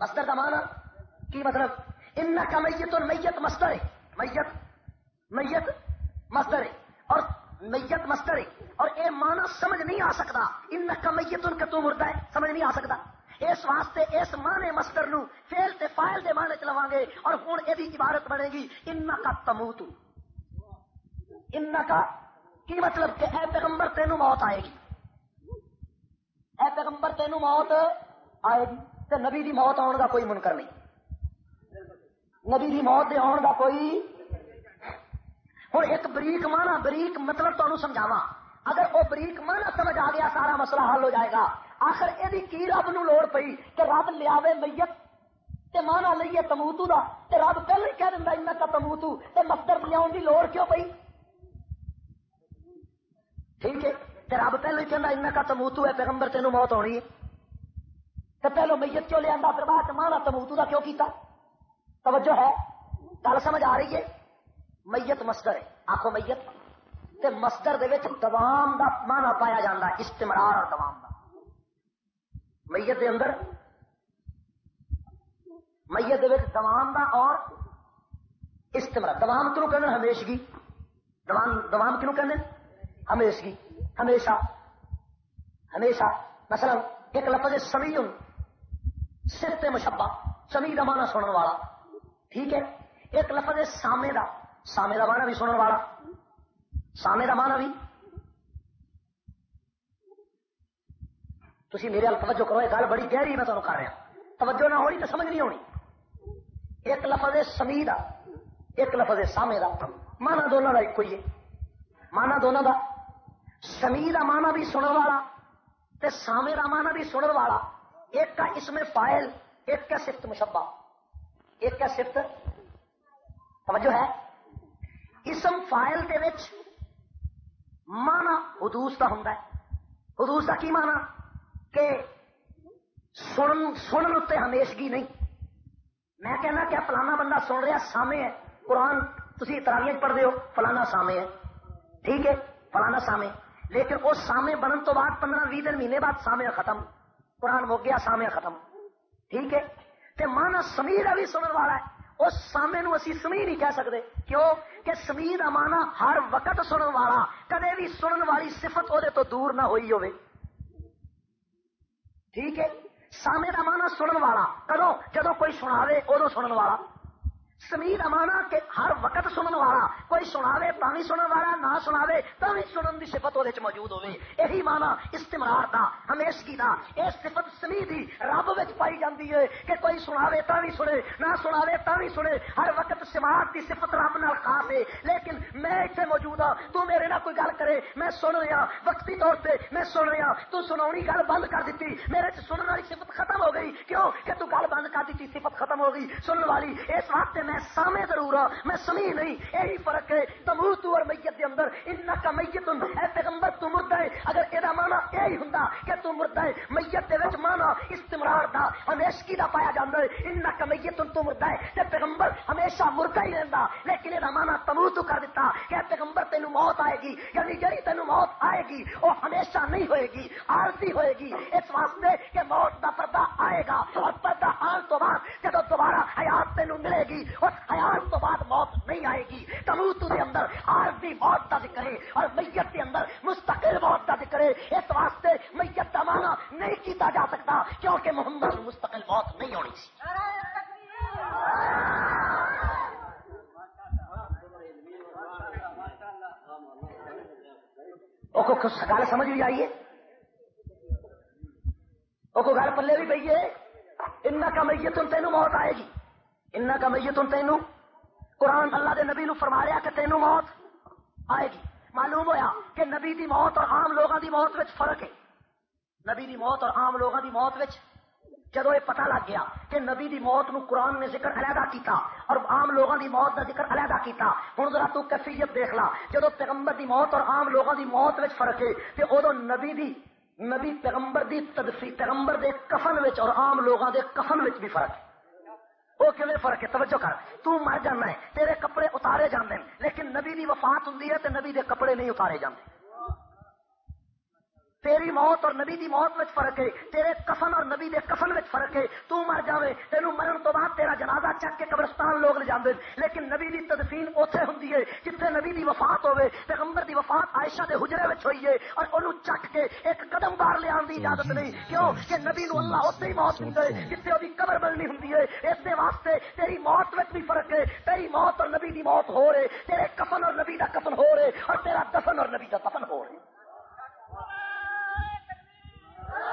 مستر دا مانا کی مطلب؟ ان کا میت اور میت مستر ہے میت میت مستر ہے اور میت مستر ہے اور اے مانا سمجھ نہیں آ سکتا ان کا میت ان کا تو مرتا ہے، سمجھ نہیں آ سکتا اس واسطے اس مانے مستر نو فیل تے فائل دے مانے چلوا گے اور ہوں یہ عبارت بنے گی ان کا تموت ان کا کی مطلب کہ اے پیغمبر تینوں موت آئے گی۔ اے پیغمبر تینوں موت آئے گی تے نبی دی موت آن کا کوئی منکر نہیں۔ نبی دی موت دے آن کا کوئی ہوں ایک بریک مانا بریک مطلب تمہیں سمجھاوا اگر وہ بریک مانا سمجھ آ گیا، سارا مسئلہ حل ہو جائے گا۔ آخر یہ کی رب نو لوڑ پئی کہ رب لیا میت تے مانا لئیے تموتو دا تے رب پہلے کہہ دینا ان کا تموتو تے مستر لیا دی لوڑ کیوں پئی؟ ٹھیک ہے، تے رب پہلے کہنا ان کا تموتو ہے، پیغمبر تینوں موت ہونی ہے۔ تے پہلو میت کیوں لیا پھر بعد مانا تموتو دا کیوں کیتا؟ توجہ ہے، گل سمجھ آ رہی ہے؟ میت مستر ہے آخو میت۔ تے مستر دے دوام دا مانا پایا جاتا ہے، استمرار اور دوام۔ دا میت دے اندر۔ میت دے دوام دا اور استمرار دوام کیوں کہنے ہمیشگی۔ دوام دوام کیوں کہنے ہمیشگی۔ ہمیشہ۔ ہمیشہ۔ مثلا ایک لفظ سمی سر مشبہ سمی کا مانا سنن والا۔ ٹھیک ہے؟ ایک لفظ سامے دا۔ سامے دا مانا بھی سنن والا۔ سامے دا مانا بھی تھی میرے توجہ کرو یہ گل بڑی گہری میں تمہیں کر رہا توجہ نہ ہونی تو سمجھ نہیں ہونی ایک لفظ سمی دا ایک لفظ سامے دا مانا دونوں کا ایک ہی ہے۔ مانا دونوں کا سمی کا مانا بھی سنن والا تے سامے کا مانا بھی سنن والا۔ ایک کا اس میں فائل ایک کا صفت مشبہ۔ ایک کا صفت توجہ ہے۔ اسم فائل کے وچ مانا حدوس کا ہوں حدوس کا کی مانا کہ سنن سنن اتنے ہمیشگی نہیں۔ میں کہنا کہ فلانا بندہ سن رہا سامنے ہے۔ قرآن تھی تراویت پڑھ ہو، فلانا سامنے ہے۔ ٹھیک ہے، فلانا سامنے۔ لیکن اس سامنے بنن تو بعد پندرہ بھی دن مہینے بعد سامنے ختم۔ قرآن ہو گیا، سامنے ختم۔ ٹھیک ہے۔ تے مانا سمیر بھی سنن والا ہے۔ اس سامنے نو اسی سمی نہیں کہہ سکتے۔ کیوں؟ کہ سمی کا مانا ہر وقت سنن والا، کدے بھی سنن والی صفت وہ دور نہ ہوئی ہوئے۔ ٹھیک ہے؟ سامنے کا مانا سنن والا۔ کدو جدو کوئی سناوے ادو سنن والا۔ سمی امانا کہ ہر وقت سنن والا، کوئی سناوے پانی سنن والا، نہ سناوے بھی سنن دی صفت وہ موجود ہوے یہی مانا استمرار دا، ہمیشگی دا۔ یہ صفت سمی دی رب وچ پائی جاندی ہے کہ کوئی سناوے تا بھی سنے، نہ سناوے تا بھی سنے۔ ہر وقت سماعت دی صفت رب نال خاص ہے۔ لیکن میں اتنے موجود ہاں تو میرے نال کوئی گل کرے، میں سن رہا، وقتی طور پہ میں سن رہا، تو سناونی گل بند کر دیتی میرے چ سنن والی صفت ختم ہو گئی۔ کیوں؟ کہ تو گل بند کر دیتی صفت ختم ہو گئی۔ سنن والی اس واسطے میں سامے ضرور ہوں میں سمی نہیں، یہی فرق ہے۔ تموت اور میت کے اندر ان کا میت اے پیغمبر تو مردہ ہے۔ اگر یہ مانا یہی ہوں کہ تو مردہ ہے، میت کے مانا استمرار دا ہمیشگی دا پایا جاتا ہے۔ ان کا میت تو مردہ ہے۔ تے پیغمبر ہمیشہ مردہ ہی رہتا لیکن یہ مانا تموت کر دیتا کہ پیغمبر تینوں موت آئے گی یعنی جی تینوں موت آئے گی وہ ہمیشہ نہیں ہوئے گی آرتی ہوئے گی۔ اس واسطے کہ موت دا پردہ آئے گا اور پردہ آن تو بعد جب دوبارہ حیات تینوں ملے گی اس حیات تو بعد موت نہیں آئے گی۔ تموت کے اندر عارضی موت کا ذکر ہے اور میت کے اندر مستقل موت کا ذکر ہے۔ اس واسطے میت کا مانا نہیں کیتا جا سکتا کیونکہ محمد مستقل موت نہیں ہونی سی۔ گل سمجھ بھی آئیے وہ گل پلے بھی پی ہے؟ ان کا میت تینوں موت آئے گی۔ ان کا میت تینوں قرآن اللہ دے نبی نو فرما رہا کہ تینوں موت آئے گی۔ معلوم ہویا کہ نبی دی موت اور عام لوگوں دی موت وچ فرق ہے۔ نبی دی موت اور عام لوگوں دی موت وچ جدو یہ پتا لگ گیا کہ نبی دی موت نو قرآن نے ذکر علیحدہ کیتا اور عام لوگوں دی موت کا ذکر علیحدہ کیتا ہوں ذرا تو کیفیت دیکھ لا۔ جدو پیغمبر دی موت اور عام لوگوں دی موت وچ فرق ہے تے ادو نبی دی، نبی پیغمبر دی تدفی، پیغمبر دے کفن وچ اور عام لوگوں دے کفن وچ بھی فرق ہے۔ وہ کیون فرق ہے؟ توجہ کر۔ تو مر جانا ہے، تیرے کپڑے اتارے جانے لیکن نبی دی وفات ہوں نبی دے کپڑے نہیں اتارے جاندے۔ تیری موت اور نبی دی موت میں فرق ہے، تیرے کفن اور نبی دے کفن میں فرق ہے۔ تو مر جاوے، تینو مرن تو بعد تیرا جنازہ چک کے قبرستان لوگ لے جاندے۔ لیکن نبی دی تدفین اوتھے ہوندی ہے، جتھے نبی دی وفات ہوے پیغمبر دی وفات عائشہ دے حجرے وچ ہوئی ہے۔ اور اونوں چک کے ایک قدم باہر لے آن دی اجازت نہیں۔ کیوں؟ کہ نبی نو اللہ اوتھے ہی موت دیندا ہے، جتھے اودی قبر بننی ہوندی ہے۔ اس دے واسطے تیری موت وچ بھی فرق ہے۔ تیری موت اور نبی دی موت ہو رہے، تیرے کفن اور نبی دا کفن ہو رہے، اور تیرا دفن اور نبی دا دفن ہو رہے۔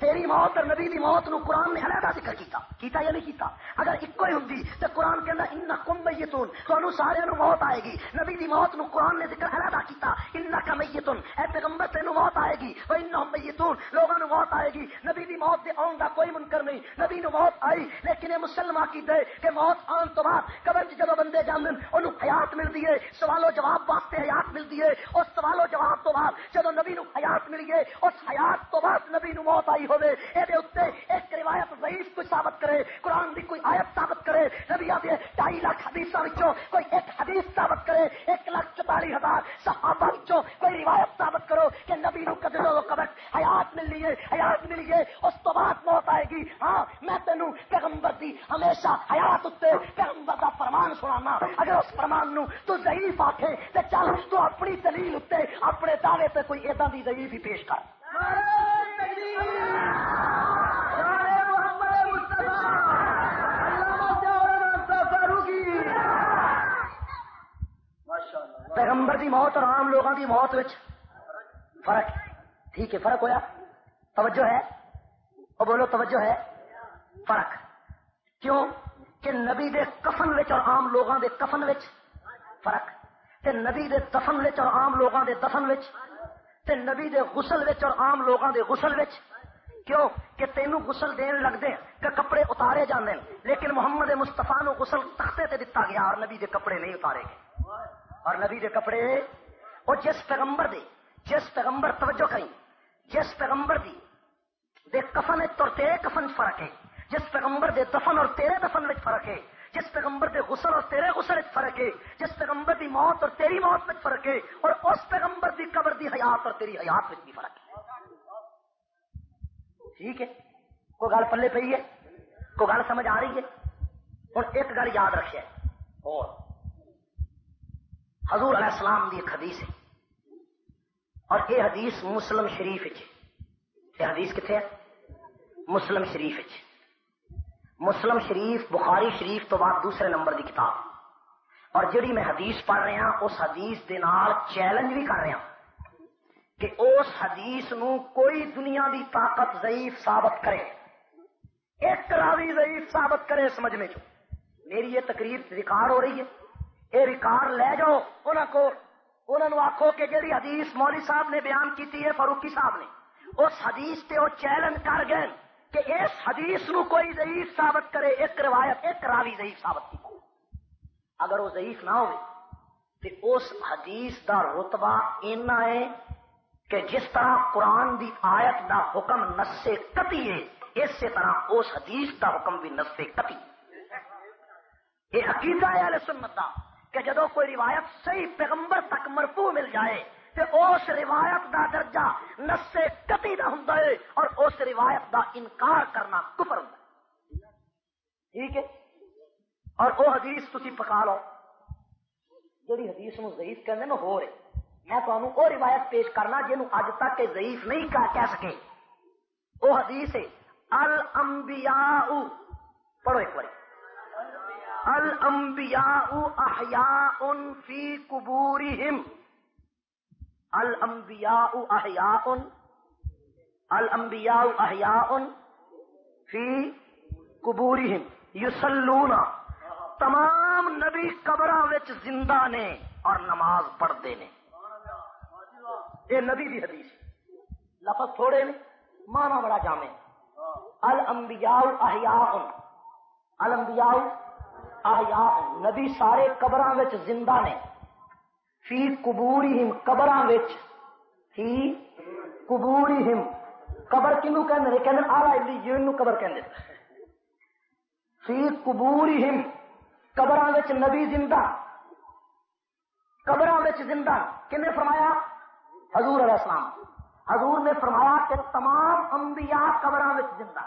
تیری موت اور نبی دی موت نو قرآن نے علیحدہ ذکر کیتا کیتا یا نہیں کیتا؟ اگر ایک ہی ہوں تو قرآن کے اندر ان کم میتون تو سارے نو موت آئے گی۔ نبی دی موت نو قرآن نے ذکر علیحدہ کیتا ان کا میتون، اے پیغمبر تینو موت آئے گی وہ ان میتون لوگوں نو موت آئے گی۔ نبی دی موت دے آن دا کوئی منکر نہیں، نبی نو موت آئی، لیکن یہ مسلمان کی دے کہ موت آن تو بعد قبر جب بندے جانن انہوں حیات ملتی ہے سوال و جواب واسطے حیات ملتی ہے اور سوال و جواب تو بعد جب نبی نو حیات ملی ہے اس حیات تو بعد نبی نو موت آئی ہوے اے ایک روایت ضعیف کوئی ثابت کرے، قرآن دی کوئی آیت ثابت کرے، نبی آدھے ڈھائی لاکھ حدیث کوئی ایک حدیث ثابت کرے، ایک لاکھ چوتالی ہزار صحابہ کوئی روایت ثابت کرو کہ نبی نو کدے قبر حیات مل لیے، حیات ملی ہے اس تو بعد موت آئے گی۔ ہاں میں تینوں پیغمبر دی ہمیشہ حیات اتنے پیغمبر کا فرمان سنانا۔ اگر اس فرمان نو تو ضعیف آکھے تے چل تو اپنی دلیل اتنے اپنے دعوے پہ کوئی ادا دی ضعیف ہی پیش کر۔ پیغمبر دی موت اور عام لوگوں کی موت فرق ٹھیک ہے، فرق ہوا توجہ ہے؟ اور بولو توجہ ہے؟ فرق۔ کیوں؟ کہ نبی دے کفن وچ اور عام لوگاں دے کفن وچ فرق۔ تے نبی دے دفن وچ اور عام لوگاں دے دفن وچ تے نبی دے غسل وچ اور عام لوگاں دے غسل وچ۔ کیوں؟ کہ تینوں غسل دین لگ کہ کپڑے اتارے جاندے ہیں۔ لیکن محمد مصطفیٰ نو غسل تختے تے دتا گیا اور نبی دے کپڑے نہیں اتارے گئے۔ اور نبی دے کپڑے وہ جس پیغمبر دے، جس پیغمبر توجہ کریں، جس پیغمبر دی، دے کفن اور تیرے کفن فرق ہے۔ جس پیغمبر دے دفن اور تیرے دفن وچ فرق ہے۔ جس پیغمبر دے غسل اور تیرے غسل وچ فرق ہے، جس پیغمبر دی موت اور تیری موت وچ فرق ہے، اور اس پیغمبر دی قبر دی حیات اور تیری حیات وچ بھی فرق ہے۔ ٹھیک ہے؟ کوئی گل پلے پی ہے؟ کوئی گل سمجھ آ رہی ہے؟ ہوں ایک گل یاد رکھے اور حضور علیہ السلام دی ایک حدیث ہے۔ اور یہ حدیث مسلم شریف یہ حدیث کتنے ہے؟ مسلم شریف مسلم شریف، بخاری شریف تو بعد دوسرے نمبر دی کتاب۔ اور جڑی میں حدیث پڑھ رہا ہاں، اس حدیث دے نال چیلنج بھی کر رہا ہاں کہ اس حدیث نو کوئی دنیا دی طاقت ضعیف ثابت کرے۔ ایک راوی ضعیف ثابت کرے سمجھنے چو میری یہ تقریر ریکارڈ ہو رہی ہے۔ یہ ریکارڈ لے جاؤ انہوں کو۔ انہوں نے آخو کہ جہی حدیث مولوی صاحب نے بیان کی ہے، فاروقی صاحب نے، اس حدیث تے وہ چیلنج کر گئے۔ کہ اس حدیث نو کوئی ضعیف ثابت کرے، ایک روایت، ایک راوی ضعیف ثابت کی اگر وہ ضعیف نہ ہو تو اس حدیث دا رتبہ اینا ہے کہ جس طرح قرآن دی آیت دا حکم نسے کتی ہے، اسی طرح اس حدیث دا حکم بھی نسے کتی یہ عقیدہ ہے سنت دا کہ جدو کوئی روایت صحیح پیغمبر تک مرفوع مل جائے تو اس روایت دا درجہ نسے کتی دا ہوں اور اس روایت دا انکار کرنا کفر ہوں ٹھیک ہے؟ اور وہ حدیث تھی پکا لو۔ جی حدیث نو ضعیف کہنے نا ہو رہے۔ میں تمہیں وہ روایت پیش کرنا جنہوں اج تک کہ ضعیف نہیں کہہ سکے۔ وہ حدیث ہے، الانبیاء۔ پڑھو ایک بار۔ الانبیاء احیاء فی قبورہم۔ الانبیاء احیاء الانبیاء احیاء فی قبورہم یسلون تمام نبی قبراں وچ زندہ نے اور نماز پڑھتے نے. یہ نبی دی حدیث. لفظ تھوڑے نے. مانا بڑا جامع. الانبیاء احیاء الانبیاء احیاء نبی سارے قبراں وچ زندہ نے. فی قبورہم، قبراں وچ۔ فی قبورہم۔ قبر کینو کہندے نے؟ کہندے اعلی علیین نو قبر کہندے فی قبورہم، قبراں وچ نبی زندہ۔ قبراں وچ زندہ۔ کنے فرمایا؟ حضور علیہ السلام۔ حضور نے فرمایا کہ تمام انبیاء قبراں وچ زندہ۔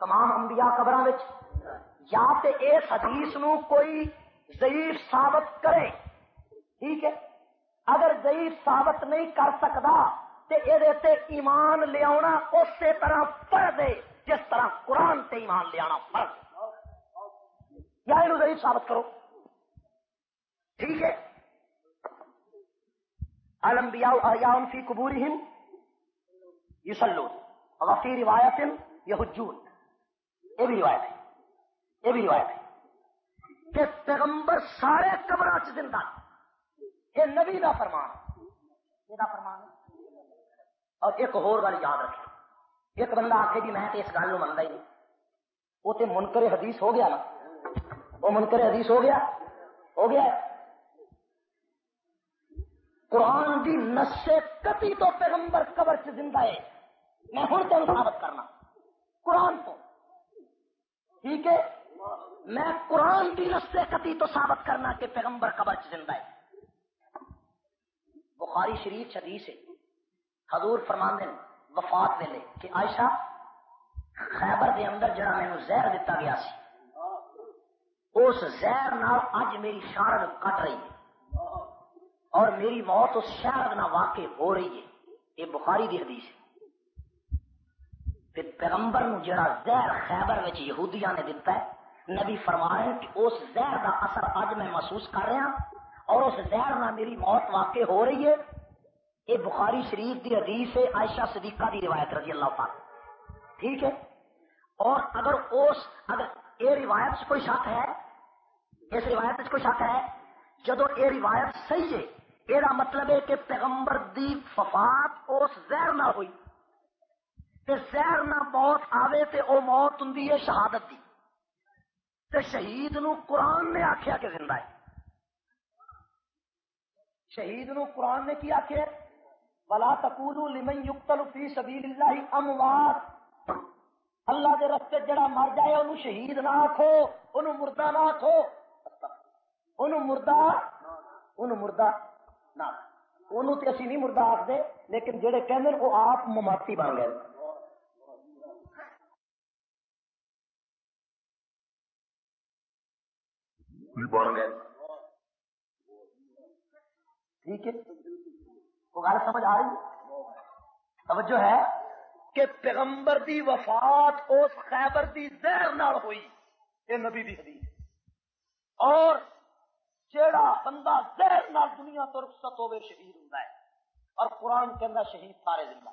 تمام انبیاء قبراں وچ۔ یا تے اس حدیث نو کوئی ضعیف ثابت کرے۔ ٹھیک ہے؟ اگر ضعیف ثابت نہیں کر سکتا، تے اے تے ایمان لیا اسی طرح پڑھ دے جس طرح قرآن تے ایمان لیا پڑھ یا یہ ضعیف ثابت کرو۔ ٹھیک ہے؟ الانبیاء احیاء فی قبورہم یصلون۔ وفی روایت یحجون۔ یہ بھی روایت ہے۔ یہ بھی روایت ہے۔ کہ پیغمبر سارے قبر چ زندہ یہ نبی دا فرمان یہ فرمان اور ایک اور گل یاد رکھے ایک بندہ آخے جی میں اس گل منتا ہی نہیں۔ وہ تو منکر حدیث ہو گیا نا۔ وہ منکر حدیث ہو گیا۔ ہو گیا قرآن دی نشے کتی تو پیغمبر قبر سے زندہ ہے۔ میں ہوں تین ثابت کرنا۔ قرآن تو۔ ٹھیک ہے؟ میں قرآن کی نشے کتی تو ثابت کرنا کہ پیغمبر قبر سے زندہ ہے۔ بخاری شریف حدیث ہے۔ حضور فرمان دین وفات ویلے کہ عائشہ خیبر دے اندر جڑا مینو زہر دتا گیا سی۔ اس زہر نال اج میری شارد کٹ رہی ہے۔ اور میری موت اس شہر نہ واقع ہو رہی ہے۔ یہ بخاری دی حدیث ہے۔ پھر پیغمبر نو جڑا زہر خیبر وچ یہودیاں نے دتا ہے، نبی فرما رہے ہیں کہ اس زہر دا اثر اج میں محسوس کر رہا ہاں۔ اور اس زہر نہ میری موت واقع ہو رہی ہے۔ یہ بخاری شریف دی حدیث ہے، عائشہ صدیقہ دی روایت رضی اللہ پاک ٹھیک ہے؟ اور اگر اس، اگر یہ روایت کوئی شک ہے، اس روایت کوئی شک ہے جدو یہ روایت صحیح ہے یہ مطلب ہے کہ پیغمبر دی وفات اس زہر نہ ہوئی۔ تے زہر نہ موت آوے تے او موت ہوں شہادت دی۔ تے شہید نو قرآن نے آخیا کہ زندہ ہے۔ شہید نو قرآن نے کی آخیا بلا تکولو لمن یقتل فی سبیل اللہ اموات اللہ دے رستے جڑا مر جائے انہوں شہید نہ آکھو، انہوں مردہ نہ آکھو۔ انہوں مردہ انہوں مردہ نہ۔ انہوں تے اسی نہیں مردہ آکھ دے لیکن جڑے کہندے وہ آپ مماتی بن گئے۔ بن گئے۔ ٹھیک ہے وہ گل سمجھ آ رہی توجہ ہے کہ پیغمبر دی وفات اس خیبر دی زہر نال ہوئی یہ نبی دی حدیث۔ اور جیڑا بندہ زہر نال دنیا تو رخصت ہوے شہید ہوندا ہے۔ اور قرآن کے اندر شہید سارے زندہ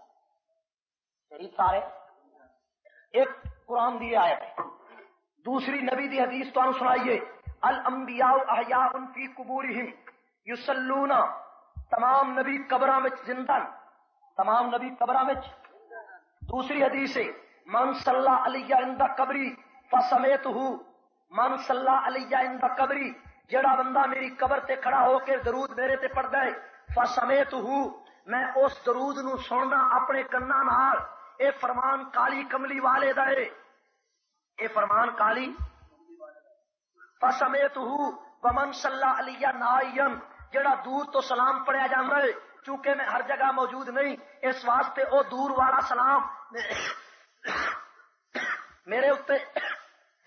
شہید سارے۔ ایک قرآن دی آیت ہے۔ دوسری نبی دی حدیث تو سنائیے۔ الانبیاء احیاء فی قبورہم یسلون تمام نبی قبراں وچ زندہ تمام نبی قبراں وچ دوسری حدیث من صلی علی عند قبری فسمیت فسمیتہ من صلی علی عند قبری جڑا بندہ میری قبر تے کھڑا ہو کے درود میرے تے پڑھدا ہے فسمیتہ میں اس درود نو سننا اپنے کنا نال۔ اے فرمان کالی کملی والے دا ہے۔ اے فرمان کالی۔ فسمیت ہوں ومن صلی علیہ نائین جڑا دور تو سلام پڑھیا جانا ہے، چونکہ میں ہر جگہ موجود نہیں، اس واسطے او دور والا سلام میرے اتنے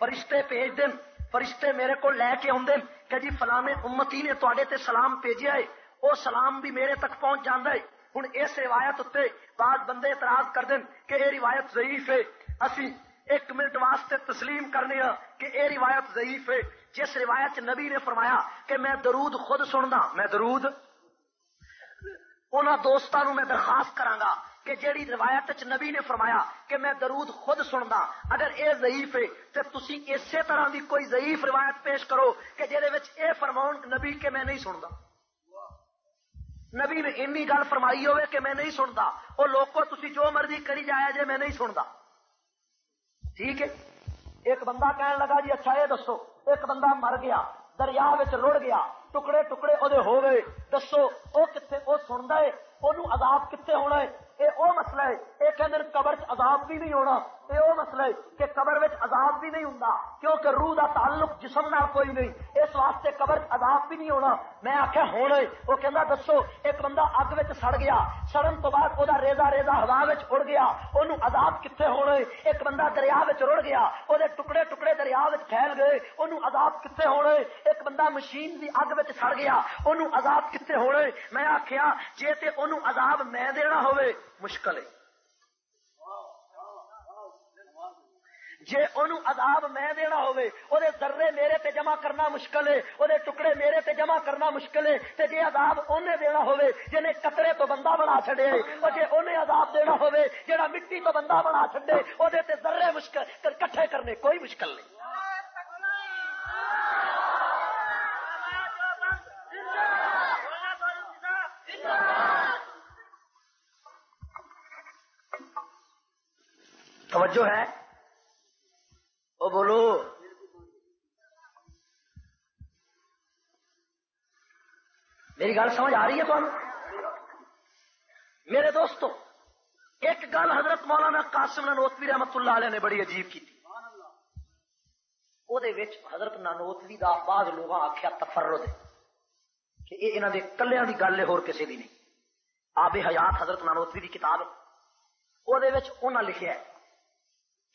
فرشتے بھیج دین، فرشتے میرے کو لے کے آدھے کہ جی فلانے امتی نے تے تے سلام بھیجا ہے وہ سلام بھی میرے تک پہنچ جانا ہے۔ ہوں اس روایت اتنے بعد بندے اعتراض کر دین کہ یہ روایت ضعیف ہے۔ اسی ایک منٹ واسطے تسلیم کرنے ہاں کہ یہ روایت ضعیف ہے۔ جس روایت نبی نے فرمایا کہ میں درود خود سننا میں درود انہوں دوستوں میں درخواست کراگا کہ جیڑی روایت نبی نے فرمایا کہ میں درود خود سننا اگر اے ضعیف ہے تو تسی اسی طرح دی کوئی ضعیف روایت پیش کرو کہ جہد اے فرماؤ نبی کہ میں نہیں سنتا نبی نے اینی گل فرمائی ہوئے کہ میں نہیں سنتا وہ لوگ کو تسی جو مرضی کری جایا جے میں نہیں سنتا ٹھیک ہے۔ ایک بندہ کہنے لگا جی اچھا یہ دسو۔ ایک بندہ مر گیا، دریا رڑ گیا، ٹکڑے ٹکڑے وہ گئے۔ دسو وہ کتنے وہ سنتا ہے وہ عذاب کتنے ہونا ہے؟ یہ وہ مسئلہ ہے۔ یہ کہ قبر چ عذاب بھی نہیں ہونا۔ یہ وہ مسئلہ ہے کہ قبر وچ عذاب بھی نہیں ہوں کیونکہ روح دا تعلق جسم نال کوئی نہیں۔ اس واسطے قبر چ عذاب بھی نہیں ہونا۔ میں آخیا ہونا وہ کہنا دسو، ایک بندہ اگ وچ سڑ گیا۔ سڑن تو بعد وہ ریزا ریزا ہوا اڑ گیا۔ وہ عذاب کتنے ہونا ایک بندہ دریا رڑ گیا۔ وہ ٹکڑے ٹکڑے دریا پھیل گئے۔ وہ عذاب کتنے ہونا ایک بندہ مشین دی اگ وچ سڑ گیا۔ وہ عذاب کتنے ہونا میں آخیا جی تے عذاب میں دینا ہوئے مشکل ہے۔ جے انہوں عذاب میں دینا ہوئے او دے ذرے میرے تے جمع کرنا مشکل ہے او دے ٹکڑے میرے تے جمع کرنا مشکل ہے، تے جے عذاب انہیں دینا ہوئے جنہیں قطرے تو بندہ بنا چھڑے او جے انہیں عذاب دینا ہوئے جڑا مٹی تو بندہ بنا چھڑے او دے تے ذرے مشکل کٹھے کرنے کوئی مشکل نہیں۔ توجہ ہے؟ وہ بولو۔ میری گل سمجھ آ رہی ہے تمہیں میرے دوستو، ایک گل حضرت مولانا قاسم نانوتوی رحمت اللہ علیہ نے بڑی عجیب کی حضرت نانوتوی دا بعض لوگ آخیا تفرد کہ یہ انہوں نے کی گل ہے ہو کسی دی نہیں۔ آب حیات حضرت نانوتوی دی کتاب وہ لکھا ہے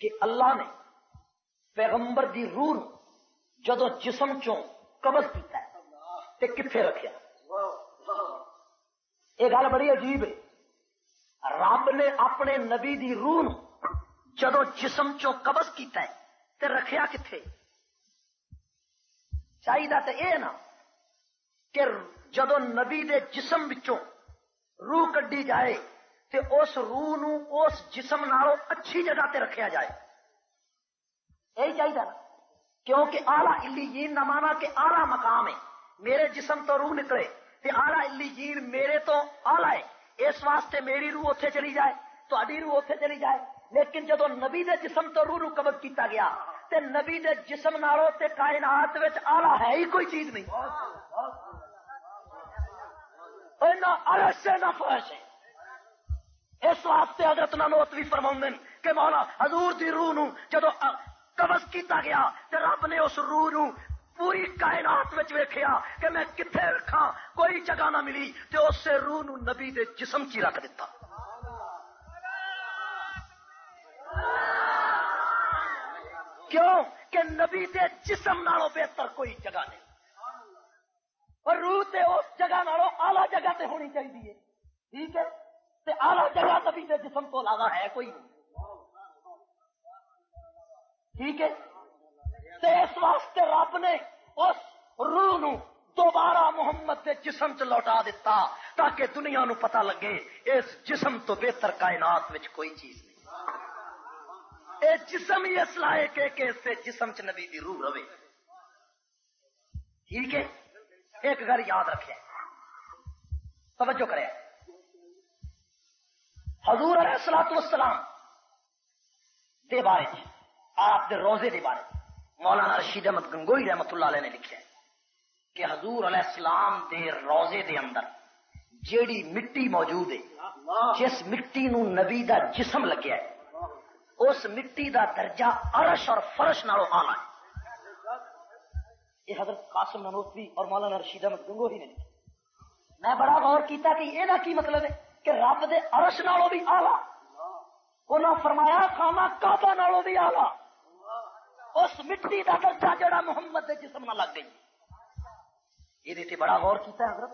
کہ اللہ نے پیغمبر دی روح جدو جسم چوں قبض کیتا ہے تے کتنے رکھیا یہ گل بڑی عجیب ہے۔ رب نے اپنے نبی دی روح جدو جسم چوں قبض کیتا ہے تے رکھیا کتنے چاہیے تو یہ نا کہ جدو نبی دے جسم بچوں روح کڈی جائے تے اس روح نو اس جسم نالوں اچھی جگہ تے رکھیا جائے۔ یہی چاہیے نا۔ کیونکہ آلہ علیین نہ مانا کہ آلہ مقام ہے۔ میرے جسم تو روح نکلے تے آلہ علیین میرے تو آلہ ہے۔ اس واسطے میری روح اتنے چلی جائے تو روح اتنے چلی جائے۔ لیکن جدو نبی دے جسم تو روح رو قبض کیتا گیا تے نبی دے جسم نالوں تے کائنات وچ آلہ ہے ہی کوئی چیز نہیں۔ نہ عرش ہے نہ فرش ہے۔ اس واسطے حضرت نانوت بھی فرما کہ مولا حضور دی روح نو جدو قبض کیتا گیا تے رب نے اس روح نو پوری کائنات ویکھیا کہ میں کتنے رکھا، کوئی جگہ نہ ملی تے اس سے روح نو نبی دے جسم چی رکھ دیتا کیوں کہ نبی دے جسم نالوں بہتر کوئی جگہ نہیں۔ اور روح تے اس جگہ نالوں آلہ جگہ تے ہونی چاہیے۔ ٹھیک ہے؟ تے آلہ جگہ نبی دے جسم تو علاوہ ہے کوئی نہیں۔ ٹھیک ہے؟ تے اس واسطے رب نے اس روح نو دوبارہ محمد کے جسم چ لوٹا دیتا تاکہ دنیا نو پتہ لگے اس جسم تو بہتر کائنات وچ کوئی چیز نہیں۔ اے جسم ہی اس لائق ہے کہ اس سے جسم چ نبی دی روح رہے۔ ٹھیک ہے؟ ایک گھر یاد رکھے توجہ کرے حضور علیہ السلام والسلام دے بارے آپ دے روزے دے بارے مولانا رشید احمد گنگوئی رحمت اللہ علیہ نے لکھا ہے کہ حضور علیہ السلام دے روزے دے اندر جیڑی مٹی موجود ہے، جس مٹی نو نبی دا جسم لگیا ہے، اس مٹی دا درجہ عرش اور فرش نالوں آنا ہے۔ یہ حضرت قاسم ننوتوی اور مولانا رشید احمد گنگوہی نے لکھا میں بڑا غور کیتا کہ یہ کی مطلب ہے؟ کہ رب دے عرش نالوں بھی آلہ انہوں فرمایا کھانا کعبہ نالوں بھی آلہ اس مٹی کا درجہ جڑا محمد دے جسم نہ لگ گئی۔ یہ بڑا غور کیتا ہے حضرت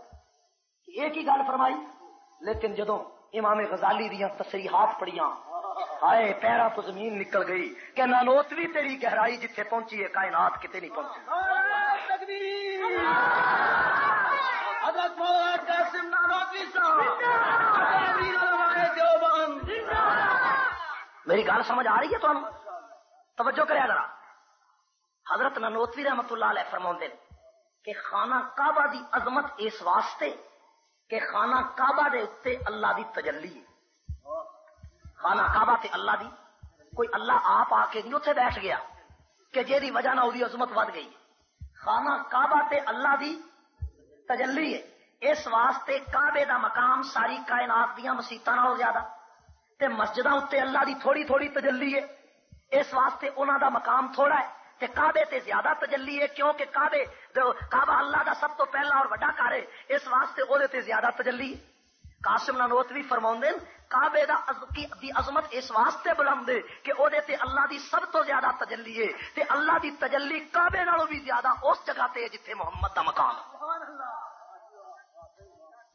ایک ہی گل فرمائی؟ لیکن جدو امام غزالی دیا تصریحات پڑیاں ہائے پیرا تو زمین نکل گئی، کہ نانوت بھی تیری گہرائی جتھے پہنچی ہے، کائنات کتے نہیں پہنچی؟ میری گل سمجھ آ رہی ہے تمہیں توجہ کرے ذرا۔ حضرت ننوتوی رحمت اللہ علیہ فرما کہ خانہ کعبہ دی عظمت اس واسطے کہ خانہ کعبہ دے اتنے اللہ دی تجلی ہے۔ خانہ کعبہ تے اللہ دی کوئی اللہ آپ آ کے نہیں اتنے بیٹھ گیا کہ جی دی وجہ نہ وہی عظمت ود گئی خانہ کعبہ تے اللہ دی تجلی ہے۔ اس واسطے کعبے دا مقام ساری کائنات دیا مسیطا نہ زیادہ۔ تے مسجد اتنے اللہ دی تھوڑی تھوڑی تجلی ہے۔ اس واسطے انہوں دا مقام تھوڑا ہے۔ تے کعبے تے زیادہ تجلی ہے کیونکہ کعبے کعبہ اللہ دا سب تو پہلا اور وڈا کار ہے۔ اس واسطے وہ تے زیادہ تجلی ہے۔ قاسم نانوت بھی فرما کعبے دا دی عظمت اس واسطے بلند ہے کہ او دے تے اللہ دی سب تو زیادہ تجلی ہے۔ تے اللہ دی تجلی کعبے نالوں بھی زیادہ، اس جگہ تے جتھے محمد دا مقام ہے۔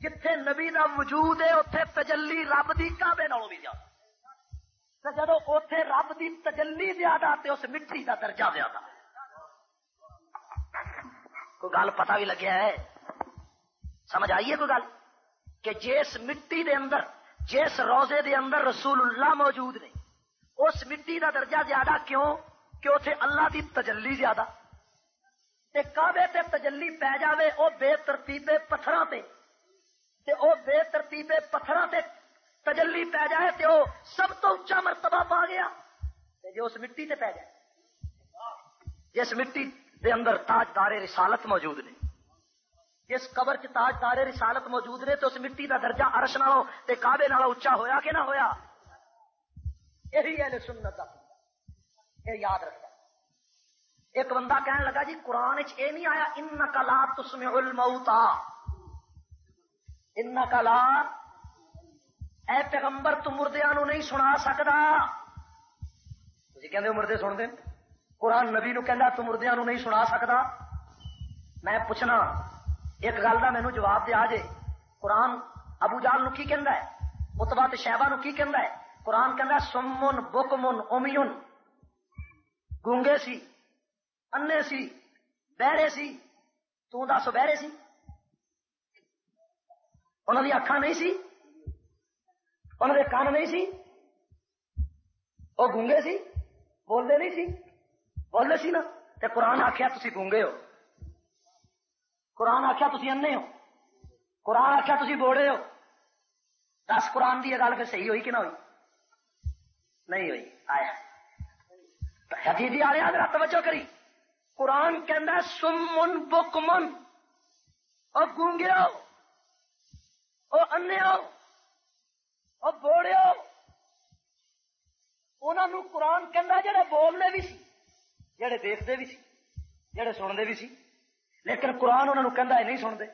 جتھے نبی دا وجود ہے اتنے تجلی رب دی کعبے نالوں بھی زیادہ۔ جدو اتے رب کی تجلی زیادہ، تے اس مٹی کا درجہ زیادہ۔ کوئی گل پتا بھی لگیا ہے؟ سمجھ آئیے کوئی گل؟ کہ جس مٹی دے اندر، جس روزے دے اندر رسول اللہ موجود نے اس مٹی کا درجہ زیادہ کیوں؟ کہ اتنے اللہ کی تجلی زیادہ۔ تے کعبے تے تجلی پی جاوے، او بے ترتیبے پتھراں تے۔ تے او بے ترتیبے پتھراں تے تجلی پی جائے تو سب تو اچا مرتبہ پا گیا جو اس مٹی سے پی جائے۔ جس مٹی دے اندر تاج دار رسالت موجود نے، جس قبر چ تاج دار رسالت موجود نے تو اس مٹی دا درجہ ارش نالو تے کعبے نالو اچا ہویا کہ نہ ہویا؟ یہی ہے سنت کا یہ یاد رکھتا ایک بندہ کہنے لگا جی قرآن چ یہ نہیں آیا ان کا لا تسمع الموتا۔ ان کا لا اے پیغمبر تو مردیا نو نہیں سنا سکتا تھی کہ مردے سن دیں قرآن نبی نو کہ تو مردیا نو نہیں سنا سکتا میں پوچھنا، ایک گل کا مینو جواب دیا جے۔ قرآن ابو جال نو کی کہندا ہے؟ اتبا شہبا نو کی کہندا ہے؟ قرآن کہندا سمن بکمن امیون۔ گونگے سی انے سی، بہرے سی۔ تو دس بہرے سی؟ انہوں نے اکھا نہیں سی؟ انہوں نے کان نہیں سی؟ وہ گونگے سی؟ بولتے نہیں سی؟ بولتے سی نا۔ تے قرآن آخیا تسی گونگے ہو۔ قرآن آخیا تسی انے ہو۔ قرآن آخیا تسی بوڑے ہو۔ دس قرآن کی یہ گل پھر صحیح ہوئی کہ نہ ہوئی؟ نہیں ہوئی۔ آیا۔ حدیدی آ رہا ذرا توجہ کری۔ قرآن کہندا سمن بکمن۔ او گونگے ہو۔ او انے ہو او بوڑے ہو انہوں نے قرآن کہندا جڑے بولنے بھی سی، جڑے دیکھتے بھی سی، جڑے سنتے بھی سی۔ لیکن قرآن انہوں نے کہندا نہیں سنتے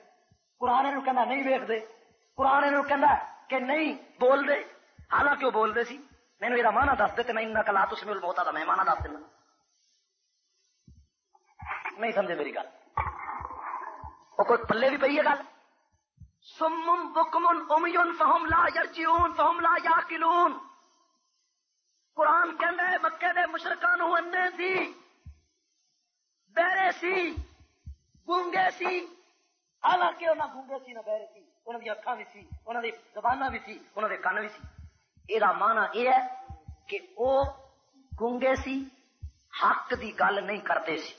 قرآن انہوں کہندا نہیں ویکھدے، قرآن انہوں کہندا کہ نہیں بول دے حالانکہ وہ بول دے سی مینو یہ مانا دس دے میں ان کلا تو سمیل بہتا تھا میں مانا دس دینا نہیں سمجھے میری گل۔ وہ کوئی پلے بھی پی ہے گل؟ سمم بکمن امیون فہم لا یرجیون فہم لا یاکلون۔ قرآن کہندا ہے مکے دے مشرکان انے سی بہرے سی، گونگے سی۔ حالانکہ انہاں گونگے سی، نہ بہرے سی انہوں دی اکھاں بھی سی انہوں دی زباناں بھی سی انہوں دے کان بھی سی۔ یہ مانا یہ ہے کہ وہ گونگے سی، حق دی گل نہیں کرتے سی۔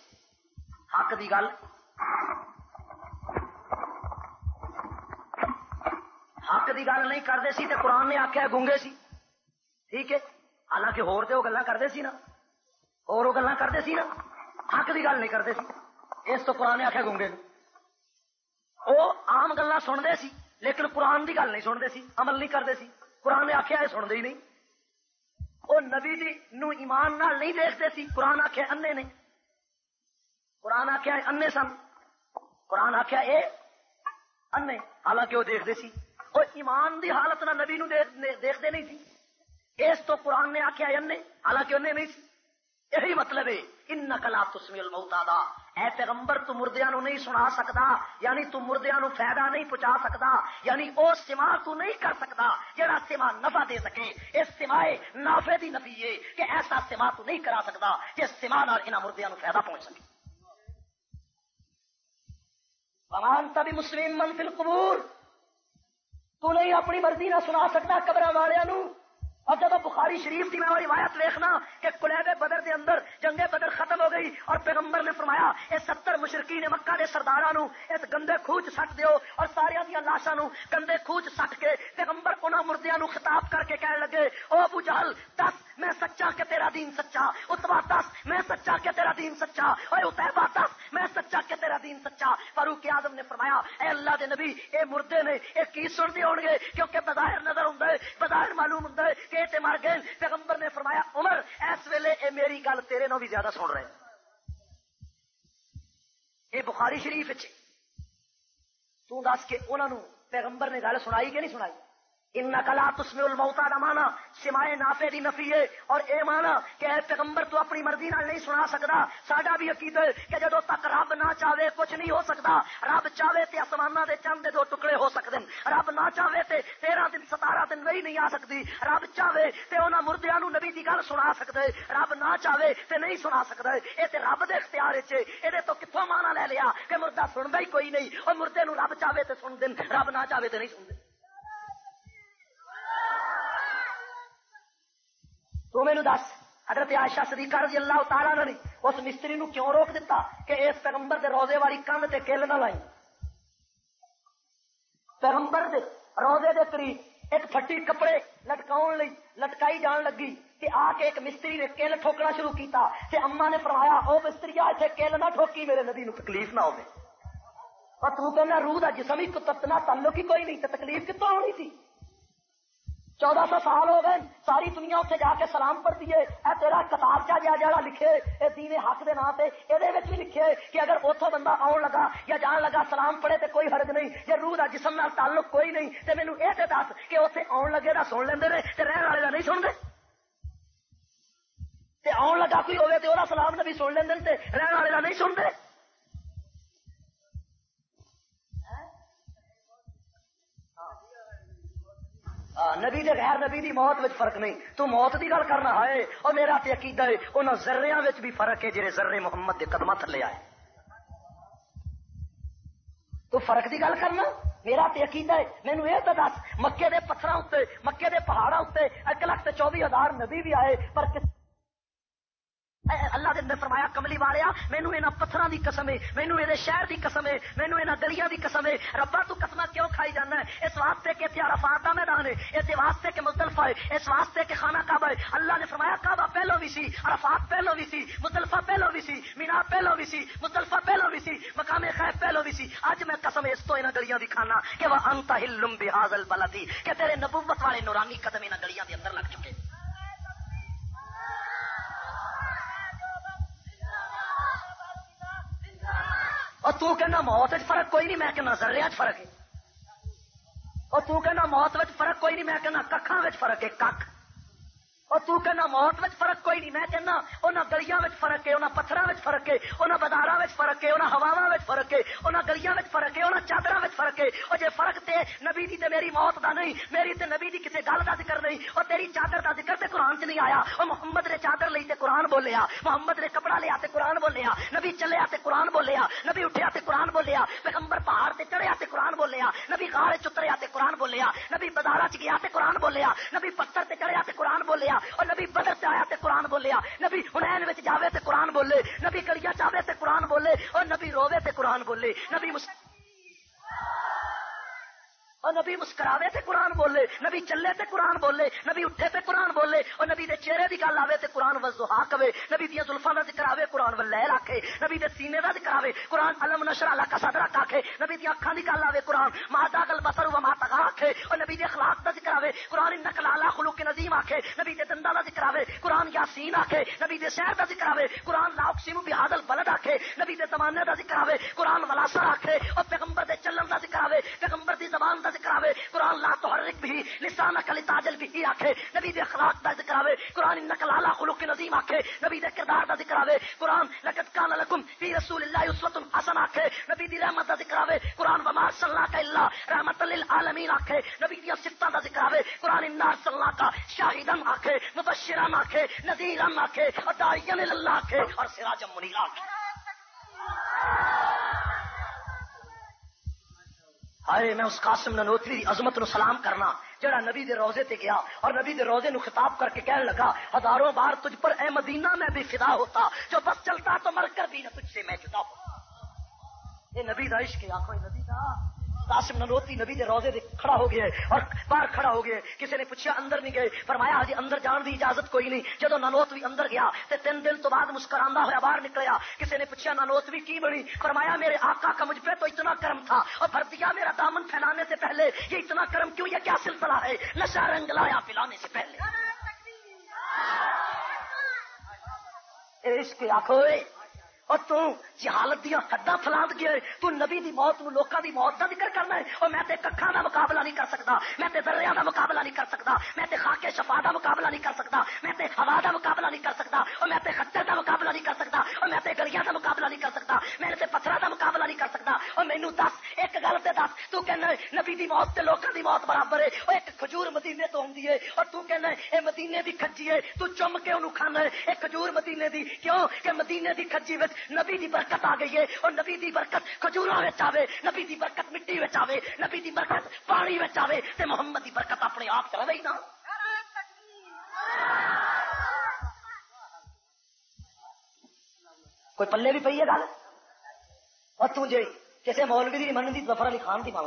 حق دی گل حق دی گل نہیں کرتے سی تے قرآن نے آخیا گونگے سی۔ ٹھیک ہے؟ حالانکہ ہور تے وہ گلا کرتے سی نا۔ اور وہ گلا کرتے سی نا۔ حق دی گل نہیں کرتے سی۔ اس تو قرآن نے آخیا گونگے وہ عام گلا سنتے سی، لیکن قرآن دی گل نہیں سنتے سی، عمل نہیں کرتے سی۔ قرآن نے آخیا یہ سنتے ہی نہیں۔ وہ نبی دی نو ایمان نال نہیں دیکھتے سی، قرآن آخیا انے نے۔ قرآن آخیا انے سن۔ قرآن آخیا اے انے۔ حالانکہ وہ دیکھتے سی۔ وہ ایمان دی حالت نہ نبی نو دیکھتے نہیں سی۔ اس تو قرآن نے آخیا انے حالانکہ انہیں نہیں سی۔ یہی مطلب ہے ان نقلا تسمی الموتا دا۔ اے پیغمبر، تو مردیاں نو نہیں سنا سکتا یعنی تو مردیاں نو فائدہ نہیں پہنچا سکتا یعنی او سما تو نہیں کر سکتا جڑا سما نفع دے سکے۔ اس سمائے نافع دی نفی ہے کہ ایسا سما تو نہیں کرا سکتا جس سما نال انہاں مردیاں نو فائدہ پہنچ سکے۔ فمان تبھی مسلم من فی القبور۔ تو نہیں اپنی مرضی نہ سنا سکتا قبر والے اور جب بخاری شریف کی میں روایت دیکھنا کہ کلیب بدر دے اندر جنگ بدر ختم ہو گئی اور پیغمبر نے فرمایا یہ ستر مشرقی نے مکہ کے سردار اس گندے خوچ سٹ دیو اور سارا دیا لاشا نو گندے خوچ سٹ کے پیغمبر انہوں مردیا نو خطاب کر کے کہنے لگے، او ابو جہل، دس، میں سچا کہ تیرا دین سچا اتبا دس، میں سچا کہ تیرا دین سچا اور اتبا دس، میں سچا کہ تیرا دین سچا۔ فاروق اعظم نے فرمایا، اے اللہ دے نبی، اے مردے نے، اے کی سن سنتے ہو گے؟ کیونکہ بظاہر نظر ہوں بظاہر معلوم ہوں کہ تے مر گئے پیغمبر نے فرمایا، عمر، اس ویلے اے میری گل تیرے نو بھی زیادہ سن رہے اے بخاری شریف تو دس کے انہوں پیغمبر نے گل سنائی کہ نہیں سنائی؟ ان کلا تسمے الموتا کا مانا سمائے نافے دی نفی ہے. اور اے مانا کہ اے پیغمبر تو اپنی مرضی نال نہیں سنا سکتا ساڈا بھی عقید ہے کہ جدو تک رب نہ چاہے کچھ نہیں ہو سکتا رب چاہے تے آسمانہ دے چند دے دو ٹکڑے ہو سکتے ہیں رب نہ چاہے تے تیرہ دن ستارہ دن نہیں نہیں آ سکتی رب چاہے تے انہاں مردیاں نو نبی دی گل سنا سکدے. رب نہ چاہے تے نہیں سنا سکدا اے تے رب دے اختیار وچ اے دے تو کتھوں مانا لے لیا کہ مردہ سندا ہی کوئی نہیں. اور مردے نو رب چاہے تے سن دین. رب نہ چاہے تے نہیں سن دین. تو میرے دس حضرت عائشہ صدیقہ رضی اللہ تعالیٰ نے اس مستری نو کیوں روک دیتا کہ اس پیغمبر دے روزے والی کن تے کل نہ لائی پیغمبر دے روزے دے قریب ایک پھٹی کپڑے لٹکاؤن لئی لٹکائی جان لگی کہ آ کے ایک مستری نے کل ٹھوکنا شروع کیتا تے اما نے فرمایا او مستری اتنے کل نہ ٹھوکی میرے نبی نو تکلیف نہ ہوے اور تو کہنا روح دا جسم ہی تتنا تعلق ہی کوئی نہیں تے تکلیف کتوں ہونی تھی چودہ سو سال ہو گئے، ساری دنیا اتنے جا کے سلام پڑتی ہے۔ اے تیرا کتاب چا جا جا لکھے؟ اے دین حق دے نام پہ یہ بھی لکھے کہ اگر اتو بندہ آن لگا یا جان لگا سلام پڑے تو کوئی حرج نہیں، یا روح کا جسم نال تعلق کوئی نہیں تو مینو یہ دس کہ اتنے آن لگے دا سن لیں تو رہن والے کا نہیں سنتے آن لگا کوئی ہوئے تو سلام نبی سن لیں رہن والے کا نہیں سنتے نبی دے غیر نبی دی موت وچ فرق نہیں۔ تو موت دی گل کرنا ہے، اور میرا تے عقیدہ ہے، انہاں ذریاں وچ بھی فرق ہے جڑے ذرے محمد دے قدماں تھلے آئے۔ تو فرق دی گل کرنا، میرا تے عقیدہ ہے۔ مینوں اے تے دس، مکے دے پتھراں اوتے مکے دے پہاڑاں اوتے 1 لاکھ تے چوبی ہزار نبی بھی آئے، پر کس اللہ نے فرمایا، کملی والیا، مینو یہاں پتھر کی قسم ہے مینو یہ شہر کی قسم ہے مینو یہاں گلیاں کی قسم ہے ربا، تو قسم کیوں کھائی جانا ہے؟ اس واسطے کہ اتیا رفات کا میدان ہے اس واسطے کہ مزدلفہ ہے اس واسطے کہ خانہ کعبہ ہے اللہ نے فرمایا، کعبہ پہلو بھی سی رفات پہلو بھی سی مزدلفہ پہلو بھی سی مینا پہلو بھی سی مزدلفہ پہلو بھی سی، مقام خیب پہلو بھی سی۔ اج میں قسم اس تو یہاں گلیاں کی کھانا کہ وہ انت ہلم بحاظ البلدی کہ تیرے نبوت والے نورانی قدم یہاں گلیاں کے اندر لگ چکے۔ اور تو کہنا موت فرق کوئی نہیں، میں کہنا ذرے فرق ہے۔ اور تو کہنا موت فرق کوئی نہیں، میں کہنا ککھاں فرق ہے کھ اور تو کہنا موت میں فرق کوئی نہیں، میں کہنا انہوں گلیاں میں فرق ہے انہوں پتھروں میں فرق ہے انہوں بازاروں میں فرق ہے انہوں ہوا میں فرق ہے انہوں گلیاں میں فرق ہے انہوں چادر میں فرق ہے۔ اور جے فرق تے نبی دی تے میری موت دا نہیں، میری تے نبی دی کسی گل دا ذکر نہیں، اور تیری چادر دا ذکر تے قرآن چ نہیں آیا۔ اور محمد نے چادر لئی تے قرآن بولیا، محمد نے کپڑا لیا تے قرآن بولیا، نبی چلیا تے قرآن بولیا، نبی اٹھیا تے قرآن بولیا، پیغمبر پہاڑ تے چڑھیا تے قرآن بولیا، نبی غار چتریا تے قرآن بولیا، نبی بازار چ گیا تے قرآن بولیا، نبی پتھر تے چڑھیا تے قرآن بولیا اور نبی بدر سے آیا تے قرآن بولیا۔ نبی حنین وچ جاوے تے قرآن بولے۔ نبی کڑیا چاہے تے قرآن بولے۔ اور نبی روے تے قرآن بولے۔ نبی مسلم اور نبی مسکراوے تے قرآن بولے، نبی چلے تے قرآن بولے، نبی اٹھے تے قرآن بولے، اور نبی دے چہرے دی گل آوے تے قرآن وضحا کہے، نبی دیا زلفاں دا ذکر آوے قرآن واللیل آکھے، نبی دے سینے دا ذکر آوے قرآن علم نشر اللہ کا صدر آکھے، نبی دی اکھاں دی گل آوے قرآن ما داغل بصر و ما تغا آکھے، اور نبی دے اخلاق دا ذکر آوے قرآن انک لالا خلق نظیم آکھے، نبی دے دندا دا ذکر آوے قرآن یاسین آکھے، نبی دے شہر دا ذکر آوے قرآن لا اقسم بهذا البلد آکھے، نبی دے زمانے دا ذکر آوے قرآن ولاسا آکھے، اور پیغمبر دے چلن دا ذکر آوے، پیغمبر دی زبان دا ذکر آوے قرآن قرآن لا تحرک بھی لسان کلی تاجل بھی آکھے، نبی دے اخلاق دا ذکر آوے قرآن انک لالا خلق نظیم آکھے، نبی دے کردار دا ذکر آوے قرآن لقد کان لکم فی رسول اللہ اسوۃ حسن آکھے، نبی دی رحمت دا ذکر آوے قرآن وما صلی کا الا رحمت للعالمین آکھے، نبی دی صفات دا ذکر آوے قرآن انا صلی کا شاہدن آکھے، مبشرن آکھے، نذیرن آکھے، اور داعیان اللہ آکھے، اور سراجا منیرا آکھے۔ ہائے، میں اس قاسم ننوتری دی عظمت نو سلام کرنا، جڑا نبی دے روزے تے گیا اور نبی دے روزے نو خطاب کر کے کہنے لگا، ہزاروں بار تجھ پر اے مدینہ میں بھی فدا ہوتا، جو بس چلتا تو مر کر بھی نہ تجھ سے میں جدا ہوتا۔ یہ نبی دا عشق ہے آخو نبی دا قاسم ننوتی نبی دے روزے دے کھڑا ہو گیا اور باہر کھڑا ہو گیا کسی نے پوچھا اندر نہیں گئے؟ فرمایا ہجی اندر جان دی اجازت کوئی نہیں۔ جدو ننوت بھی اندر گیا تے تین دن تو بعد مسکراندہ ہوا باہر نکلیا کسی نے پوچھا ننوت بھی کی بنی؟ فرمایا میرے آقا کا مجھ پہ تو اتنا کرم تھا اور بھر دیا میرا دامن پھیلانے سے پہلے یہ اتنا کرم کیوں یہ کیا سلسلہ ہے؟ نشا رنگ لایا پلانے سے پہلے۔ عشق آخو اور تو جہالت دیا حداں فلاند گیا تو نبی دی موت نو لوکاں دی موت دا ذکر کرنا ہے۔ اور میں تے ککھاں دا مقابلہ نہیں کر سکتا میں تے ذریاں دا مقابلہ نہیں کر سکتا میں تے خاک شفا دا مقابلہ نہیں کر سکتا میں تے ہوا دا مقابلہ نہیں کر سکتا اور میں تے خطر دا مقابلہ نہیں کر سکتا اور میں تے گلیاں دا مقابلہ نہیں کر سکتا میں تے پتھراں دا مقابلہ نہیں کر سکتا اور مینوں دس ایک گل تے دس تو کہنا ہے، نبی دی موت تے لوکاں دی موت برابر ہے اور ایک کھجور مدینے تو ہوندی ہے، اور تو کہنا ہے، اے مدینے دی کھجی ہے، تو چم کے اونوں کھانا ہے، اے کھجور مدینے دی، کیوں؟ کہ مدینے دی کھجی وچ نبی دی برکت آ گئی ہے، اور نبی دی برکت کھجورا آوے، نبی دی برکت مٹی وچ آوے، نبی دی برکت پانی وچ آوے، تے محمد دی برکت اپنے آپ چ رہی نا۔ کوئی پلے بھی پی ہے گل؟ اور تجھے کسی مولوی دی من دی ظفر علی خان دی مان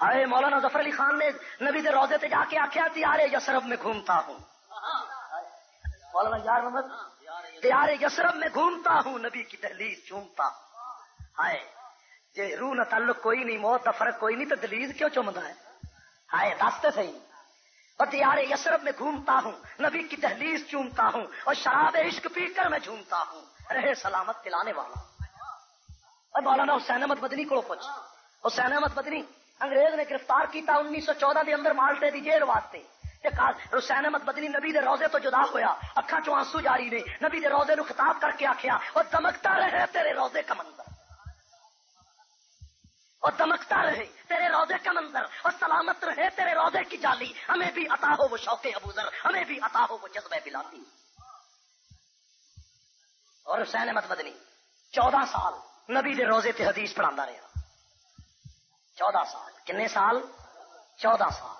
ہائے مولانا ظفر علی خان نے نبی دے روزے تے جا کے آخیا تیارے یسرف میں گھومتا ہوں۔ مولانا یار محمد دیار یسرف میں گھومتا ہوں نبی کی دہلیز چومتا ہائے جی روح نہ تعلق کوئی نہیں موت کا فرق کوئی نہیں تو دلیز کیوں چومتا ہے؟ ہائے دستے صحیح۔ اور دیار یسرف میں گھومتا ہوں نبی کی دہلیز چومتا ہوں اور شراب عشق پی کر میں جھومتا ہوں۔ رہے سلامت پلانے والا۔ اور مولانا حسین احمد بدنی کو پوچھ۔ حسین احمد بدنی، انگریز نے گرفتار کیتا انیس سو چودہ کے اندر مالٹے کی جیل واسطے۔ حسین احمد بدنی نبی دے روزے تو جدا ہویا اکھا چو آنسو جاری نے، نبی دے روزے نو خطاب کر کے آخیا اور دمکتا رہے تیرے روزے کا منظر۔ اور دمکتا رہے تیرے روزے کا منظر۔ اور سلامت رہے تیرے روزے کی جالی۔ ہمیں بھی عطا ہو وہ شوق ابوذر ہمیں بھی عطا ہو وہ جذبہ بلاتی اور حسین احمد بدنی، چودہ سال نبی دے روزے تے حدیث پڑھا رہا ہاں۔ چودہ سال۔ کنے سال؟ چودہ سال۔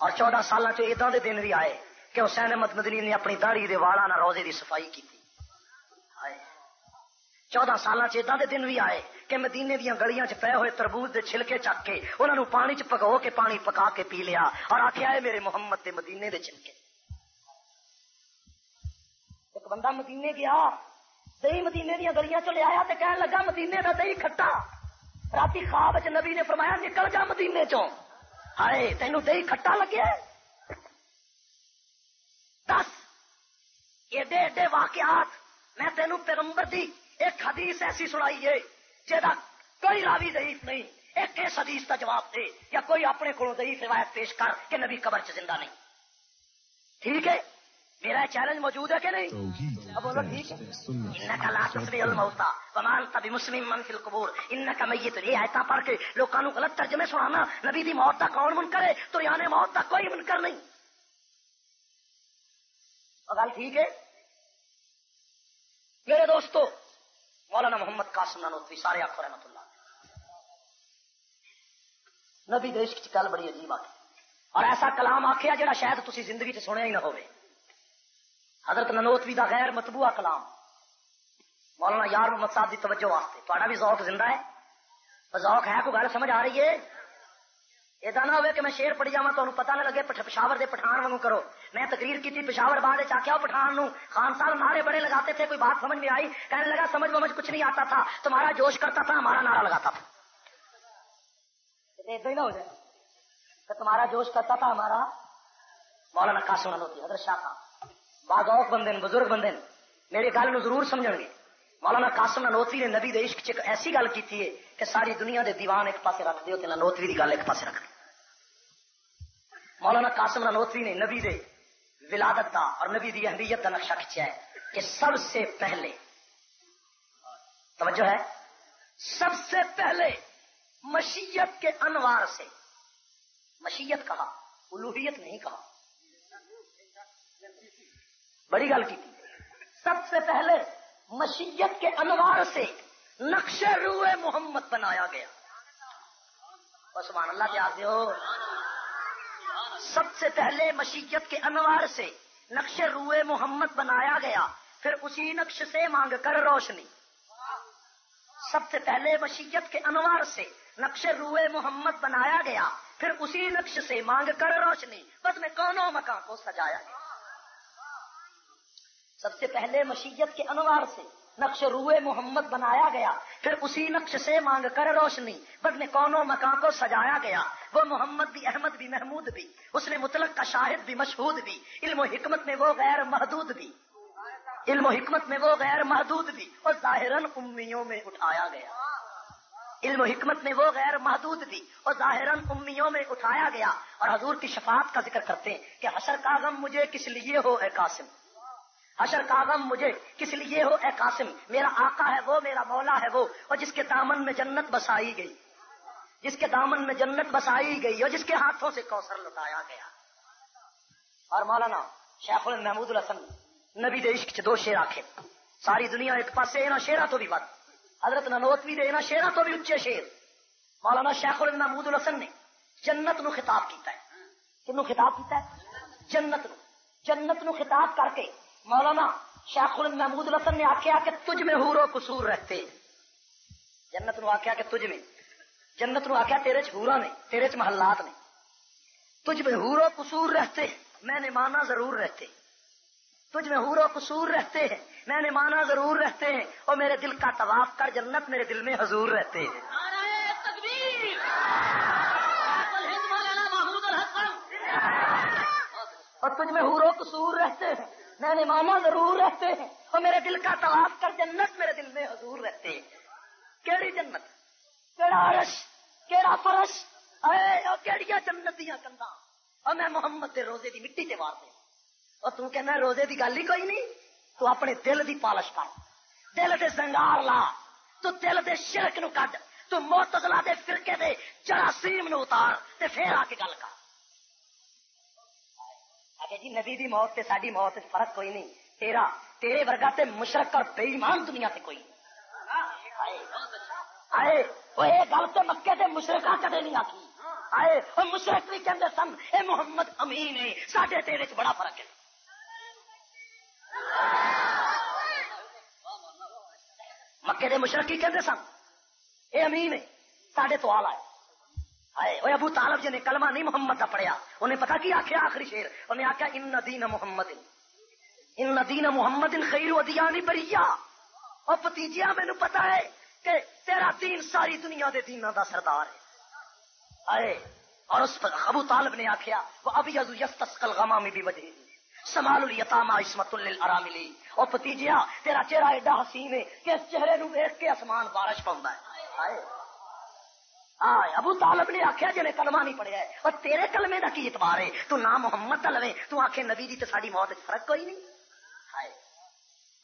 اور چودہ سال ادھر دن بھی آئے کہ حسین احمد مدنی نے اپنی داڑھی دے والا نہ روزے دی صفائی کی چودہ سال چیتا دے دن بھی آئے کہ مدینے دیا گلیاں چ پے ہوئے تربوز دے چھلکے چک کے انہوں نے پانی چ پکو کے پانی پکا کے پی لیا اور آخیا ہے میرے محمد دے مدینے دے چھلکے۔ ایک بندہ مدینے گیا دہی مدینے دیا گلیاں چ آیا تے کہنے لگا مدینے دا دہی کھٹا۔ رات خواب چ نبی نے فرمایا نکل جا مدینے چوں۔ ہائے تینوں دہی کھٹا لگیا دس۔ ایڈے ایڈے واقعات۔ میں تینوں پیغمبر دی ایک حدیث ایسی سنائی ہے جہاں کوئی راوی ضعیف نہیں۔ ایک اس حدیث کا جواب دے یا کوئی اپنے کو ضعیف روایت پیش کر کہ نبی قبر چ زندہ نہیں۔ ٹھیک ہے؟ میرا چیلنج موجود ہے کہ نہیں؟ اب بولو ٹھیک ہے لا تصریح الموتا کمان تبھی مسلم من فی القبور ان کا میت۔ یہ آیتا پڑھ کے لوگوں کو غلط ترجمے سنانا نبی دی موت کا کون من کرے تو یعنی موت کا کوئی من کر نہیں گل ٹھیک ہے؟ میرے دوستو مولانا محمد قاسم نانوتوی سارے آخو رحمت اللہ۔ نبی دیش کی گل بڑی عجیب آ اور ایسا کلام آخیا جڑا شاید تھی زندگی چ سنیا ہی نہ ہوئے۔ حضرت ننوتوی دا غیر متبوع کلام۔ مولانا یار محمد صاحب دی توجہ واسطے۔ تھوڑا بھی ذوق زندہ ہے۔ ذوق ہے، کوئی گل سمجھ آ رہی ہے؟ یہ نہ ہوئے کہ میں شیر پڑھی جا تمہیں پتا نہ لگے پشاور دے پٹھان وگوں کرو۔ میں تقریر کی تھی پشاور بعد چاکیا پٹھان نو خان صاحب نعرے بڑے لگاتے تھے، کوئی بات سمجھ میں آئی۔ کہنے لگا، سمجھ ومجھ کچھ نہیں آتا تھا۔ تمہارا جوش کرتا تھا، ہمارا نعرہ لگاتا تھا۔ ہی نہ ہو جائے۔ تمہارا جوش کرتا تھا ہمارا مولانا قاسم ہوتی حضرت شاہ خان باغوق بندے بزرگ بندے میری گل ضرور سمجھ گے۔ مولانا قاسم نوتری نے نبی دے عشق ایک ایسی گل کی ہے کہ ساری دنیا دے دیوان ایک پاسے رکھ دیو تے نوتری دی گل ایک پاسے رکھ مولانا قاسم نوتری نے نبی دے ولادت دا اور نبی دی اہمیت کا نقشہ کھینچا ہے کہ سب سے پہلے، توجہ ہے، سب سے پہلے مشیت کے انوار سے، مشیت کہا، الوحیت نہیں کہا۔ بڑی گل کی تھی۔ سب سے پہلے مشیت کے انوار سے نقش روئے محمد بنایا گیا۔ اللہ پیار ہو؟ سب سے پہلے مشیت کے انوار سے نقش روئے محمد بنایا گیا۔ پھر اسی نقش سے مانگ کر روشنی۔ سب سے پہلے مشیت کے انوار سے نقش روئے محمد بنایا گیا۔ پھر اسی نقش سے مانگ کر روشنی۔ بس میں کونوں مکان کو سجایا گیا۔ سب سے پہلے مشیت کے انوار سے نقش روئے محمد بنایا گیا۔ پھر اسی نقش سے مانگ کر روشنی، بدن کونوں مکان کو سجایا گیا۔ وہ محمد بھی، احمد بھی، محمود بھی اس نے مطلق کا شاہد بھی، مشہود بھی۔ علم و حکمت میں وہ غیر محدود بھی۔ علم و حکمت میں وہ غیر محدود بھی۔ اور ظاہر امیوں میں اٹھایا گیا۔ علم و حکمت میں وہ غیر محدود بھی۔ اور ظاہر امیوں میں اٹھایا گیا۔ اور حضور کی شفاعت کا ذکر کرتے ہیں کہ حشر کا غم مجھے کس لیے ہو اے قاسم؟ حشر کا غم مجھے کس لیے ہو اے قاسم؟ میرا آقا ہے وہ، میرا مولا ہے وہ، اور جس کے دامن میں جنت بسائی گئی، جس کے دامن میں جنت بسائی گئی، اور جس کے ہاتھوں سے کوثر لٹایا گیا۔ اور مولانا شیخ المحمود الحسن، نبی دے عشق دو شیر آخے ساری دنیا ایک پاسے یہاں شیرا تو بھی بد حضرت ننوتوی دے یہاں شیرا تو بھی اچے شیر۔ مولانا شیخ المحمود الحسن نے جنت نو خطاب کیتا ہے۔ کنو خطاب کیتا ہے؟ جنت نو۔ جنت نو خطاب کر کے مولانا شیخ المحمود رسن نے آخیا کہ تجھ میں ہورو قصور رہتے جنت نو آخیا کہ تجھ میں۔ جنت نو آخیا تیرے چورا نے تیرے چ محلات نے۔ تجھ میں ہورو قصور رہتے میں نے مانا ضرور رہتے تجھ میں ہورو قصور رہتے ہیں میں نے مانا ضرور رہتے ہیں۔ اور میرے دل کا طواف کر جنت میرے دل میں حضور رہتے ہیں۔ اور تجھ میں ہورو قصور رہتے ہیں۔ میں نے مانا ضرور رہتے ہیں اور میرے دل کا طواف کر جنت میرے دل میں حضور رہتے ہیں۔ کیڑی جنت، کیڑا عرش، کیڑا فرش کیڑیا جنت دیا کندا اور میں محمد دے روزے دی مٹی تے وار دے۔ اور تو کہنا روزے دی گل ہی کوئی نہیں، تو اپنے دل دی پالش کر۔ دل دے زنگار لا، تو دل دے شرک نو کڈ۔ تو موتزلہ دے فرقے دے جراثیم نو اتار تے پھر آ کے گل کر۔ اچھا جی نبی دی موت سے ساری موت فرق کوئی نہیں۔ تیرا، تیرے ورگا تے مشرق اور بے ایمان دنیا سے کوئی آئے وہ گل تے مکے تے مشرقہ کدے نہیں آکی آئے اور مشرق بھی کہتے سن، اے محمد امین ہے ساڈے تیرے چ بڑا فرق ہے۔ مکے دے مشرق کی کہندے سن، اے امین ہے ساڈے تو آل آئے۔ آئے ابو طالب جی نے کلمہ نہیں محمد کا پڑھیا، انہیں پتا کی آخیا آخری شیر؟ انہیں آخیا ان دین محمد۔ ان دین محمد خیر و دیانی بریا اور بتیجیا مینو پتا ہے کہ تیرا دین ساری دنیا دے دینا دا سردار ہے۔ آئے اور اس پر ابو طالب نے آخیا وہ ابھی ازو یستسقل غمامی بھی وجہ سمال الیتاما عصمت للاراملی اور پتیجیا تیرا چہرہ ایڈا حسین ہے کہ اس چہرے نو دیکھ کے آسمان بارش پاؤں ہے۔ ہاں ابو طالب نے آخیا جی کلمہ نہیں پڑھیا ہے، اور تیرے کلمے کا کی اعتبار ہے؟ تو نام محمد کا لوے، تو آخے نبی دی تو ساری موت فرق کوئی نہیں؟ ہائے۔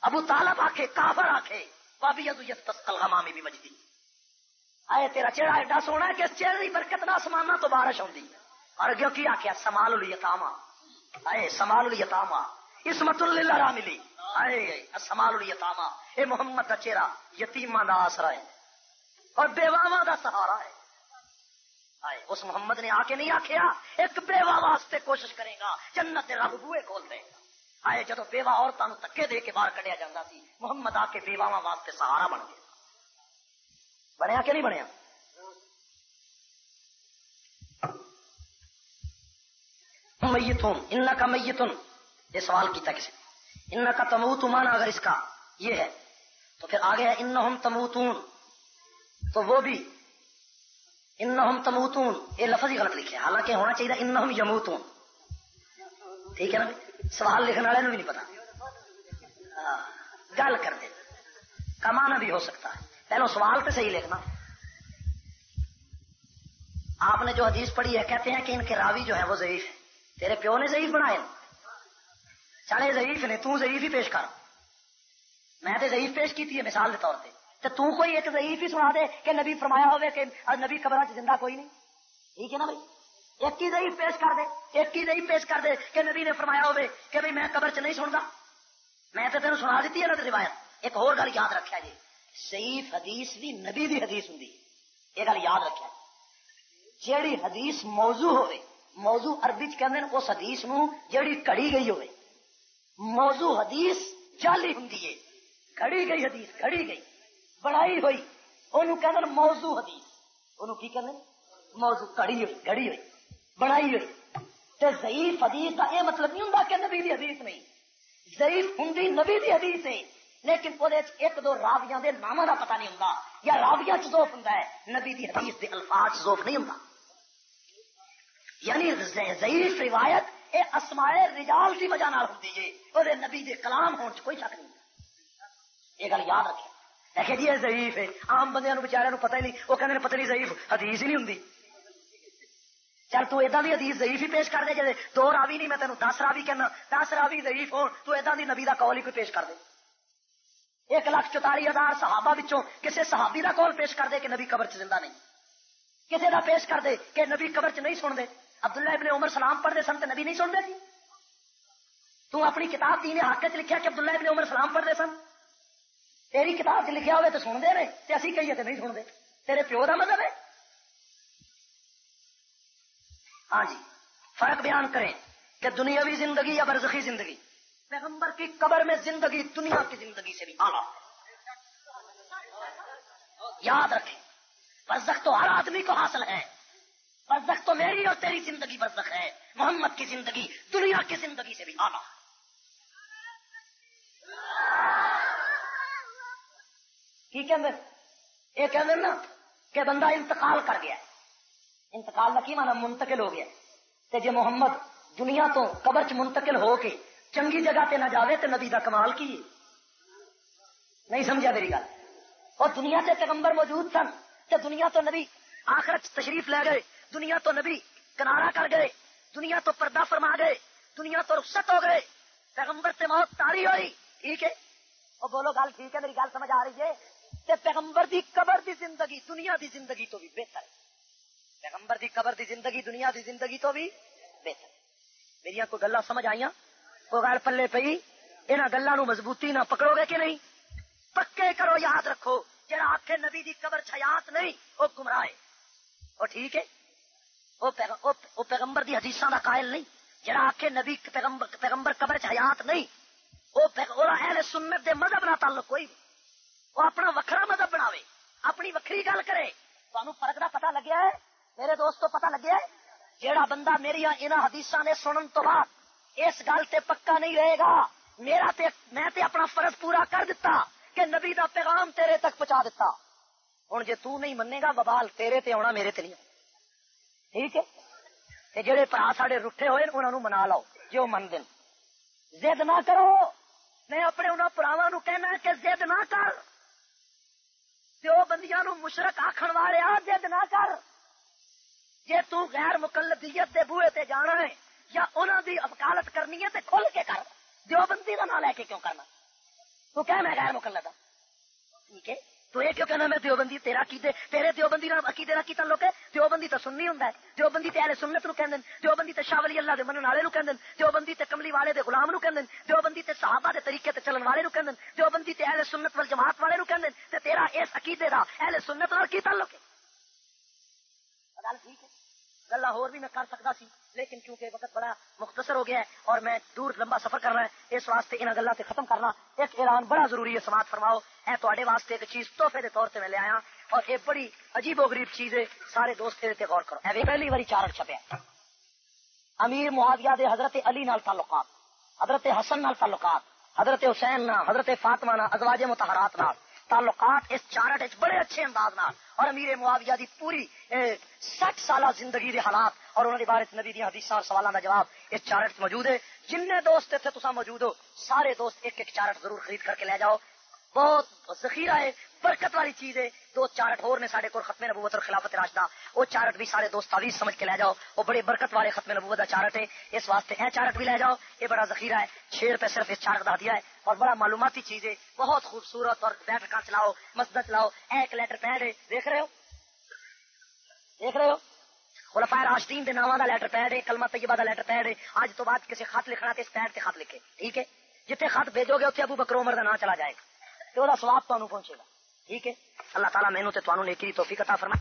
ابو طالب آخے کافر آخے بابی ازو یستسقل غمامی بھی وجدی۔ آئے تیرا چہرہ ایڈا سونا ہے کہ اس چہرے کی برکت نہ آسمانہ تو بارش ہوندی اور اگیوں کی آخیا سمال الیتاما آئے سمال الیتاما اسمت اللہ راہ ملی۔ آئے سمال الیتاما اے محمد کا چہرہ یتیما دا آسرا ہے۔ اور بیواواں دا سہارا ہے۔ آئے۔ اس محمد نے آ کے نہیں آخیا ایک بیوا واسطے کوشش کرے گا، جنت رب بوئے کھول دے۔ گا آئے جدو بیوا عورتوں تکے دے کے باہر کڈیا جاتا سی، محمد آ کے بیواواں واسطے سہارا بن گیا۔ بنیا کہ نہیں بنیا؟ میتون ان کا میتون یہ سوال کیتا کسی ان کا تموت مانا اگر اس کا یہ ہے، تو پھر آگے ان تموتون۔ تو وہ بھی ان تموتون۔ یہ لفظ ہی غلط لکھے حالانکہ ہونا چاہیے ان یموتون۔ ٹھیک ہے نا؟ سوال لکھنے والے بھی نہیں پتا۔ ہاں، گل کر دے۔ کمانا بھی ہو سکتا ہے۔ پہلو سوال تو صحیح لکھنا۔ آپ نے جو حدیث پڑھی ہے، کہتے ہیں کہ ان کے راوی جو ہے وہ ضعیف ہے تیرے پیو نے ضعیف بنائے۔ چلے، ضعیف نے، تو ضعیف ہی پیش کر۔ میں تو ضعیف پیش کی تھی مثال کے طور پہ تو تو کوئی ایک ضعیف ہی سنا دے کہ نبی فرمایا ہوئے کہ نبی قبر زندہ کوئی نہیں؟ ٹھیک ہے نا بھائی؟ ایک ہی ضعیف پیش کر دے، ایک ہی ضعیف پیش کر دے کہ نبی نے فرمایا ہوئے کہ بھائی میں قبر چ نہیں سنتا میں تو تینوں سنا دیتی ہے نا روایت۔ ایک اور گل یاد رکھا جی ضعیف حدیث بھی نبی دی حدیث ہوں یہ گل یاد رکھا۔ جیڑی حدیث موضوع ہوئے، موضوع عربی چند اس حدیث نو جیڑی کڑی گئی ہوئے۔ موضوع حدیث جعلی ہوں کڑی گئی حدیث، کڑی گئی۔ بڑائی ہوئی انہوں کہ موضوع حدیث انہوں کی کہنے موضوع کڑی ہوئی کڑی ہوئی بڑائی ہوئی۔ تے ضعیف حدیث کا یہ مطلب نہیں ہوں کہ نبی دی حدیث نہیں۔ ضعیف ہوں نبی دی حدیث ہے لیکن وہ ایک دو راویاں دے ناموں کا پتہ نہیں ہوں یا راویاں چوف ہوں نبی دی حدیث دے الفاظ چوف نہیں ہوں یعنی ضعیف روایت اے اسمائے رجال کی وجہ نال ہوتی ہے اور نبی دے کلام ہونے کوئی شک نہیں۔ یہ گل یاد رکھے دیکھے جی یہ ضعیف ہے۔ عام بندے بچارے پتہ ہی نہیں، وہ کہتے پتہ نہیں ضعیف، حدیث ہی نہیں ہوں چل تو ادا دی حدیث ضعیف ہی پیش کر دے جی دو راوی نہیں، میں تینوں دس راوی کہنا، دس راوی ضعیف ہو تو ادا دی نبی دا کال ہی کوئی پیش کر دے۔ ایک لاکھ چوتالی ہزار صحابہ بچوں کسی صحابی دا کال پیش کر دے کہ نبی قبر چ زندہ نہیں۔ کسی دا پیش کر دے کہ نبی قبر چ نہیں سن دے۔ عبداللہ ابن عمر سلام پڑھتے سن تو نبی نہیں سنتے جی۔ تو اپنی کتاب تین حق چ لکھا کہ عبداللہ ابن عمر سلام پڑھتے سن۔ تیری کتاب چ لکھا ہوئے تو سنتے رہے تو اسی کہیے تو نہیں سنتے۔ تیرے پیو کا مطلب ہے؟ ہاں جی فرق بیان کریں کہ دنیاوی زندگی یا برزخی زندگی۔ پیغمبر کی قبر میں زندگی دنیا کی زندگی سے بھی آلہ یاد رکھیں، برزخ تو ہر آدمی کو حاصل ہے۔ برزخ تو میری اور تیری زندگی برزخ ہے۔ محمد کی زندگی دنیا کی زندگی سے بھی آلہ کی کہ یہ کہ نا کہ بندہ انتقال کر گیا انتقال کا کی مانا منتقل ہو گیا تے جے محمد دنیا تو قبر چ منتقل ہو کے چنگی جگہ تے نہ جاوے تے نبی دا کمال کی؟ نہیں سمجھا میری گل۔ اور دنیا سے پیغمبر موجود سن تے دنیا تو نبی آخرت تشریف لے گئے، دنیا تو نبی کنارا کر گئے، دنیا تو پردہ فرما گئے، دنیا تو رخصت ہو گئے۔ پیغمبر سے موت تاری ہوئی، ٹھیک ہے؟ اور بولو گل ٹھیک ہے، میری گل سمجھ آ رہی ہے۔ تے پیغمبر دی قبر دی زندگی، دنیا دی زندگی تو بھی بہتر ہے۔ پیغمبر دی قبر دی زندگی، دنیا دی زندگی تو بھی بہتر میری کوئی گلا سمجھ آئی کوئی گل پلے پی یہاں گلوں مضبوطی نہ پکڑو گے کہ نہیں؟ پکے کرو، یاد رکھو جہاں آخ نبی دی قبر چھیات نہیں، وہ گمراہ وہ ٹھیک ہے؟ وہ پیغمبر دی حدیث کا قائل نہیں۔ جہاں آخ نبی پیغمبر قبر چھیات نہیں، وہ اہل سنت دے مذہب نہ تعلق کوئی نہیں۔ وہ اپنا وکھرا مذہب بناوے۔ اپنی وکری گل کرے۔ تمہیں فرق کا پتا لگیا ہے؟ میرے دوست تو پتا لگیا ہے؟ جیڑا بندہ میری ان حدیث نے سنن تو بعد اس گل تے پکا نہیں رہے گا، میرا تے میں تے اپنا فرض پورا کر دیتا کہ نبی دا پیغام تیرے تک پہنچا دیتا ہوں جے تو نہیں منے گا ببال تیرے تے آنا میرے تے نہیں۔ ٹھیک ہے؟ تے جڑے پرا ساڈے روٹے ہوئے انہوں نے منا لو جو من دن زد نہ کرو۔ میں اپنے انہوں پراواں نو کہنا کہ زد نہ کر۔ دیو بندیاں نو مشرق آخر والے آ، جد نہ کر۔ جے تو غیر مقلدیت دے بوئے تے جانا ہے، یا انہوں دی وکالت کرنی ہے تے کھل کے کر۔ دیو بندی کا نام لے کے کیوں کرنا؟ تو کیا میں غیر مقلد ہوں ٹھیک ہے؟ تو یہ کیوں کہنا میں دیوبندی تیرا عقیدے تیرے دیوبندی نال عقیدے دا کی تعلق ہے دیوبندی تو سننی ہوندا ہے۔ دیوبندی تے اہل سنت نو کہندے دیوبندی تے شاہ ولی اللہ دے منن والے نو کہندے دیوبندی تے کملی والے دے غلام نو کہندے دیوبندی تے صحابہ دے طریقے تے چلن والے نو کہندے دیوبندی تے اہل سنت وال جماعت والے نو کہندے تے تیرا اس عقیدے دا اہل سنت نال کی تعلق ہے گل ٹھیک ہے جی۔ گلا ہور بھی میں کر سکتا سی۔ لیکن کیونکہ وقت بڑا مختصر ہو گیا ہے اور میں دور لمبا سفر کرنا ہے اس واسطے ان گلا ختم کرنا ایک اعلان بڑا ضروری ہے، سماعت فرماؤ۔ ہے تے واسطے ایک چیز تحفے کے طور سے میں لے آیا اور یہ بڑی عجیب و غریب چیز ہے، سارے دوست تے غور کرو۔ اے پہلی باری چارٹ چھپیا امیر معاویہ دے حضرت علی نال تعلقات، حضرت حسن نال تعلقات، حضرت حسین نال، حضرت فاطمہ نال، ازواج متحرات نال۔ تعلقات اس چارٹ بڑے اچھے انداز نال اور امیر معاویہ دی پوری سٹھ سالہ زندگی دے حالات اور انہوں نے بارے نبی دی حدیث اور سوالوں کا جواب اس چارٹ موجود ہے۔ جن دوست اتنے تصا موجود ہو، سارے دوست ایک ایک چارٹ ضرور خرید کر کے لے جاؤ۔ بہت ذخیرہ ہے، برکت والی چیز ہے۔ دو چارٹ اور نے سارے کو ختم نبوت اور خلافت راشدہ، وہ چارٹ بھی سارے دوست تعویذ سمجھ کے لے جاؤ، وہ بڑے برکت والے ختم نبوت کا چارٹ ہے اس واسطے اے چارٹ بھی لے جاؤ، یہ بڑا ذخیرہ ہے۔ چھ روپے صرف اس چارٹ کا دیا ہے۔ اور بڑا معلوماتی چیز ہے، بہت خوبصورت اور بیٹھکا چلاؤ، مسجد چلاؤ ایک لیٹر پیڈ ہے۔ دیکھ رہے ہو؟ دیکھ رہے ہو؟ خلفاء راشدین دے نامہ دا لیٹر پیڈ ہے، کلمہ طیبہ دا لیٹر پیڈ ہے۔ آج تو بعد کسی خط لکھنا تے اس پیڈ تے خط لکھے، ٹھیک ہے؟ جتنے خط بھیجو گے اتنے ابو بکر عمر دا نام چلا جائے گا۔ تو وہ سواب تمہیں پہنچے گا۔ ٹھیک ہے؟ اللہ تعالیٰ مینو تے تمہیں نیکی توفیق عطا فرمائے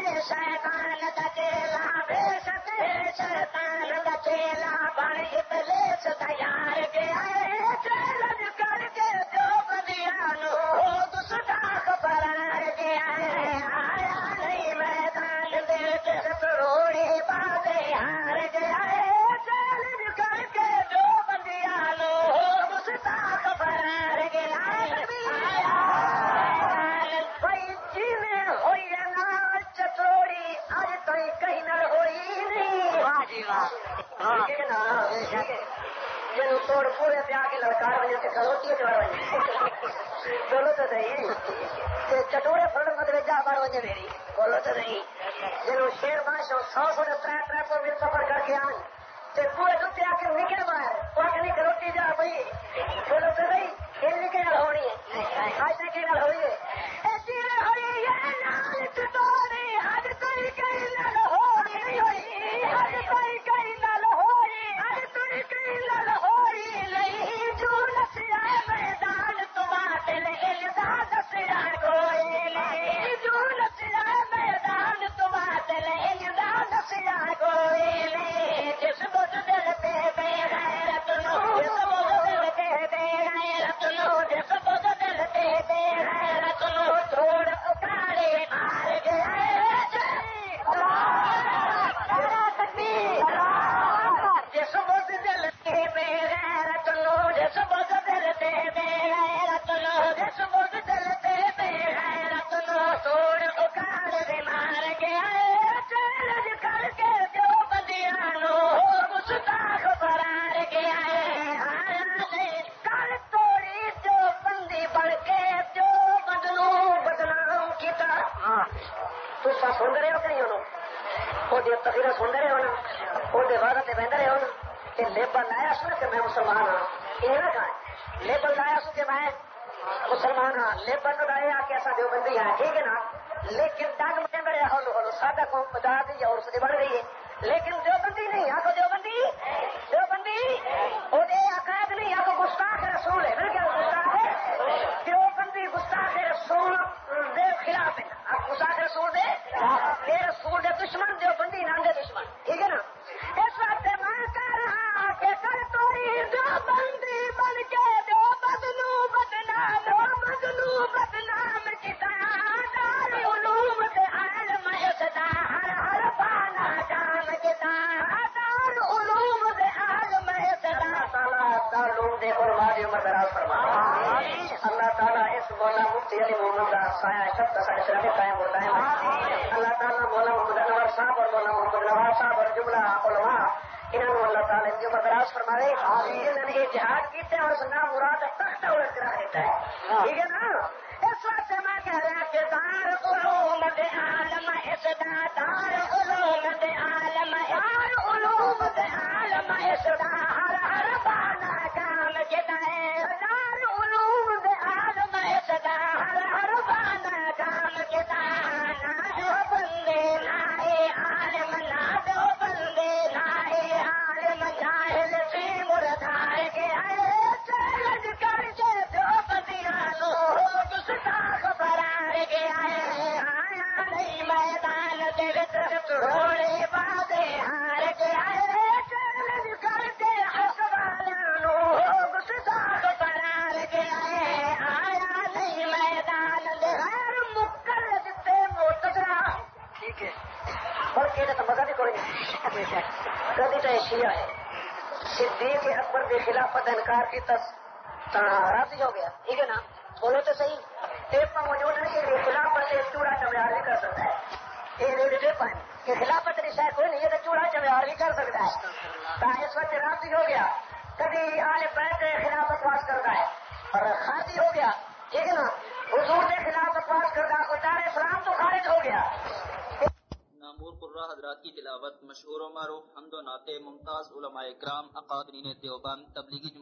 شیطان چیلا بے سکے شیطان کچیلا بن ابلیس تیار کے آئے کر کے جو بنیا روٹی بولو تو صحیح چٹورے فرن مدد چاہ بارہ بجے میری بولو تو صحیح جی شیر بہت سو سو روپئے سفر کر کے آن کو پورے کتے آ کے نکل پائے روٹی جا پی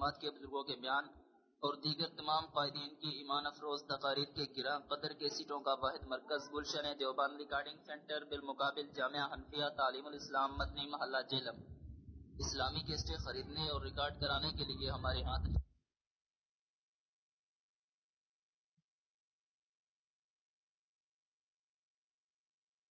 جماعت کے بزرگوں کے بیان اور دیگر تمام قائدین کی ایمان افروز تقاریر کے گرا قدر کے سیٹوں کا واحد مرکز گلشن دیوبند ریکارڈنگ سینٹر بالمقابل جامعہ حنفیہ تعلیم الاسلام مدنی محلہ جیلم۔ اسلامی کیسٹیں خریدنے اور ریکارڈ کرانے کے لیے ہمارے ہاتھ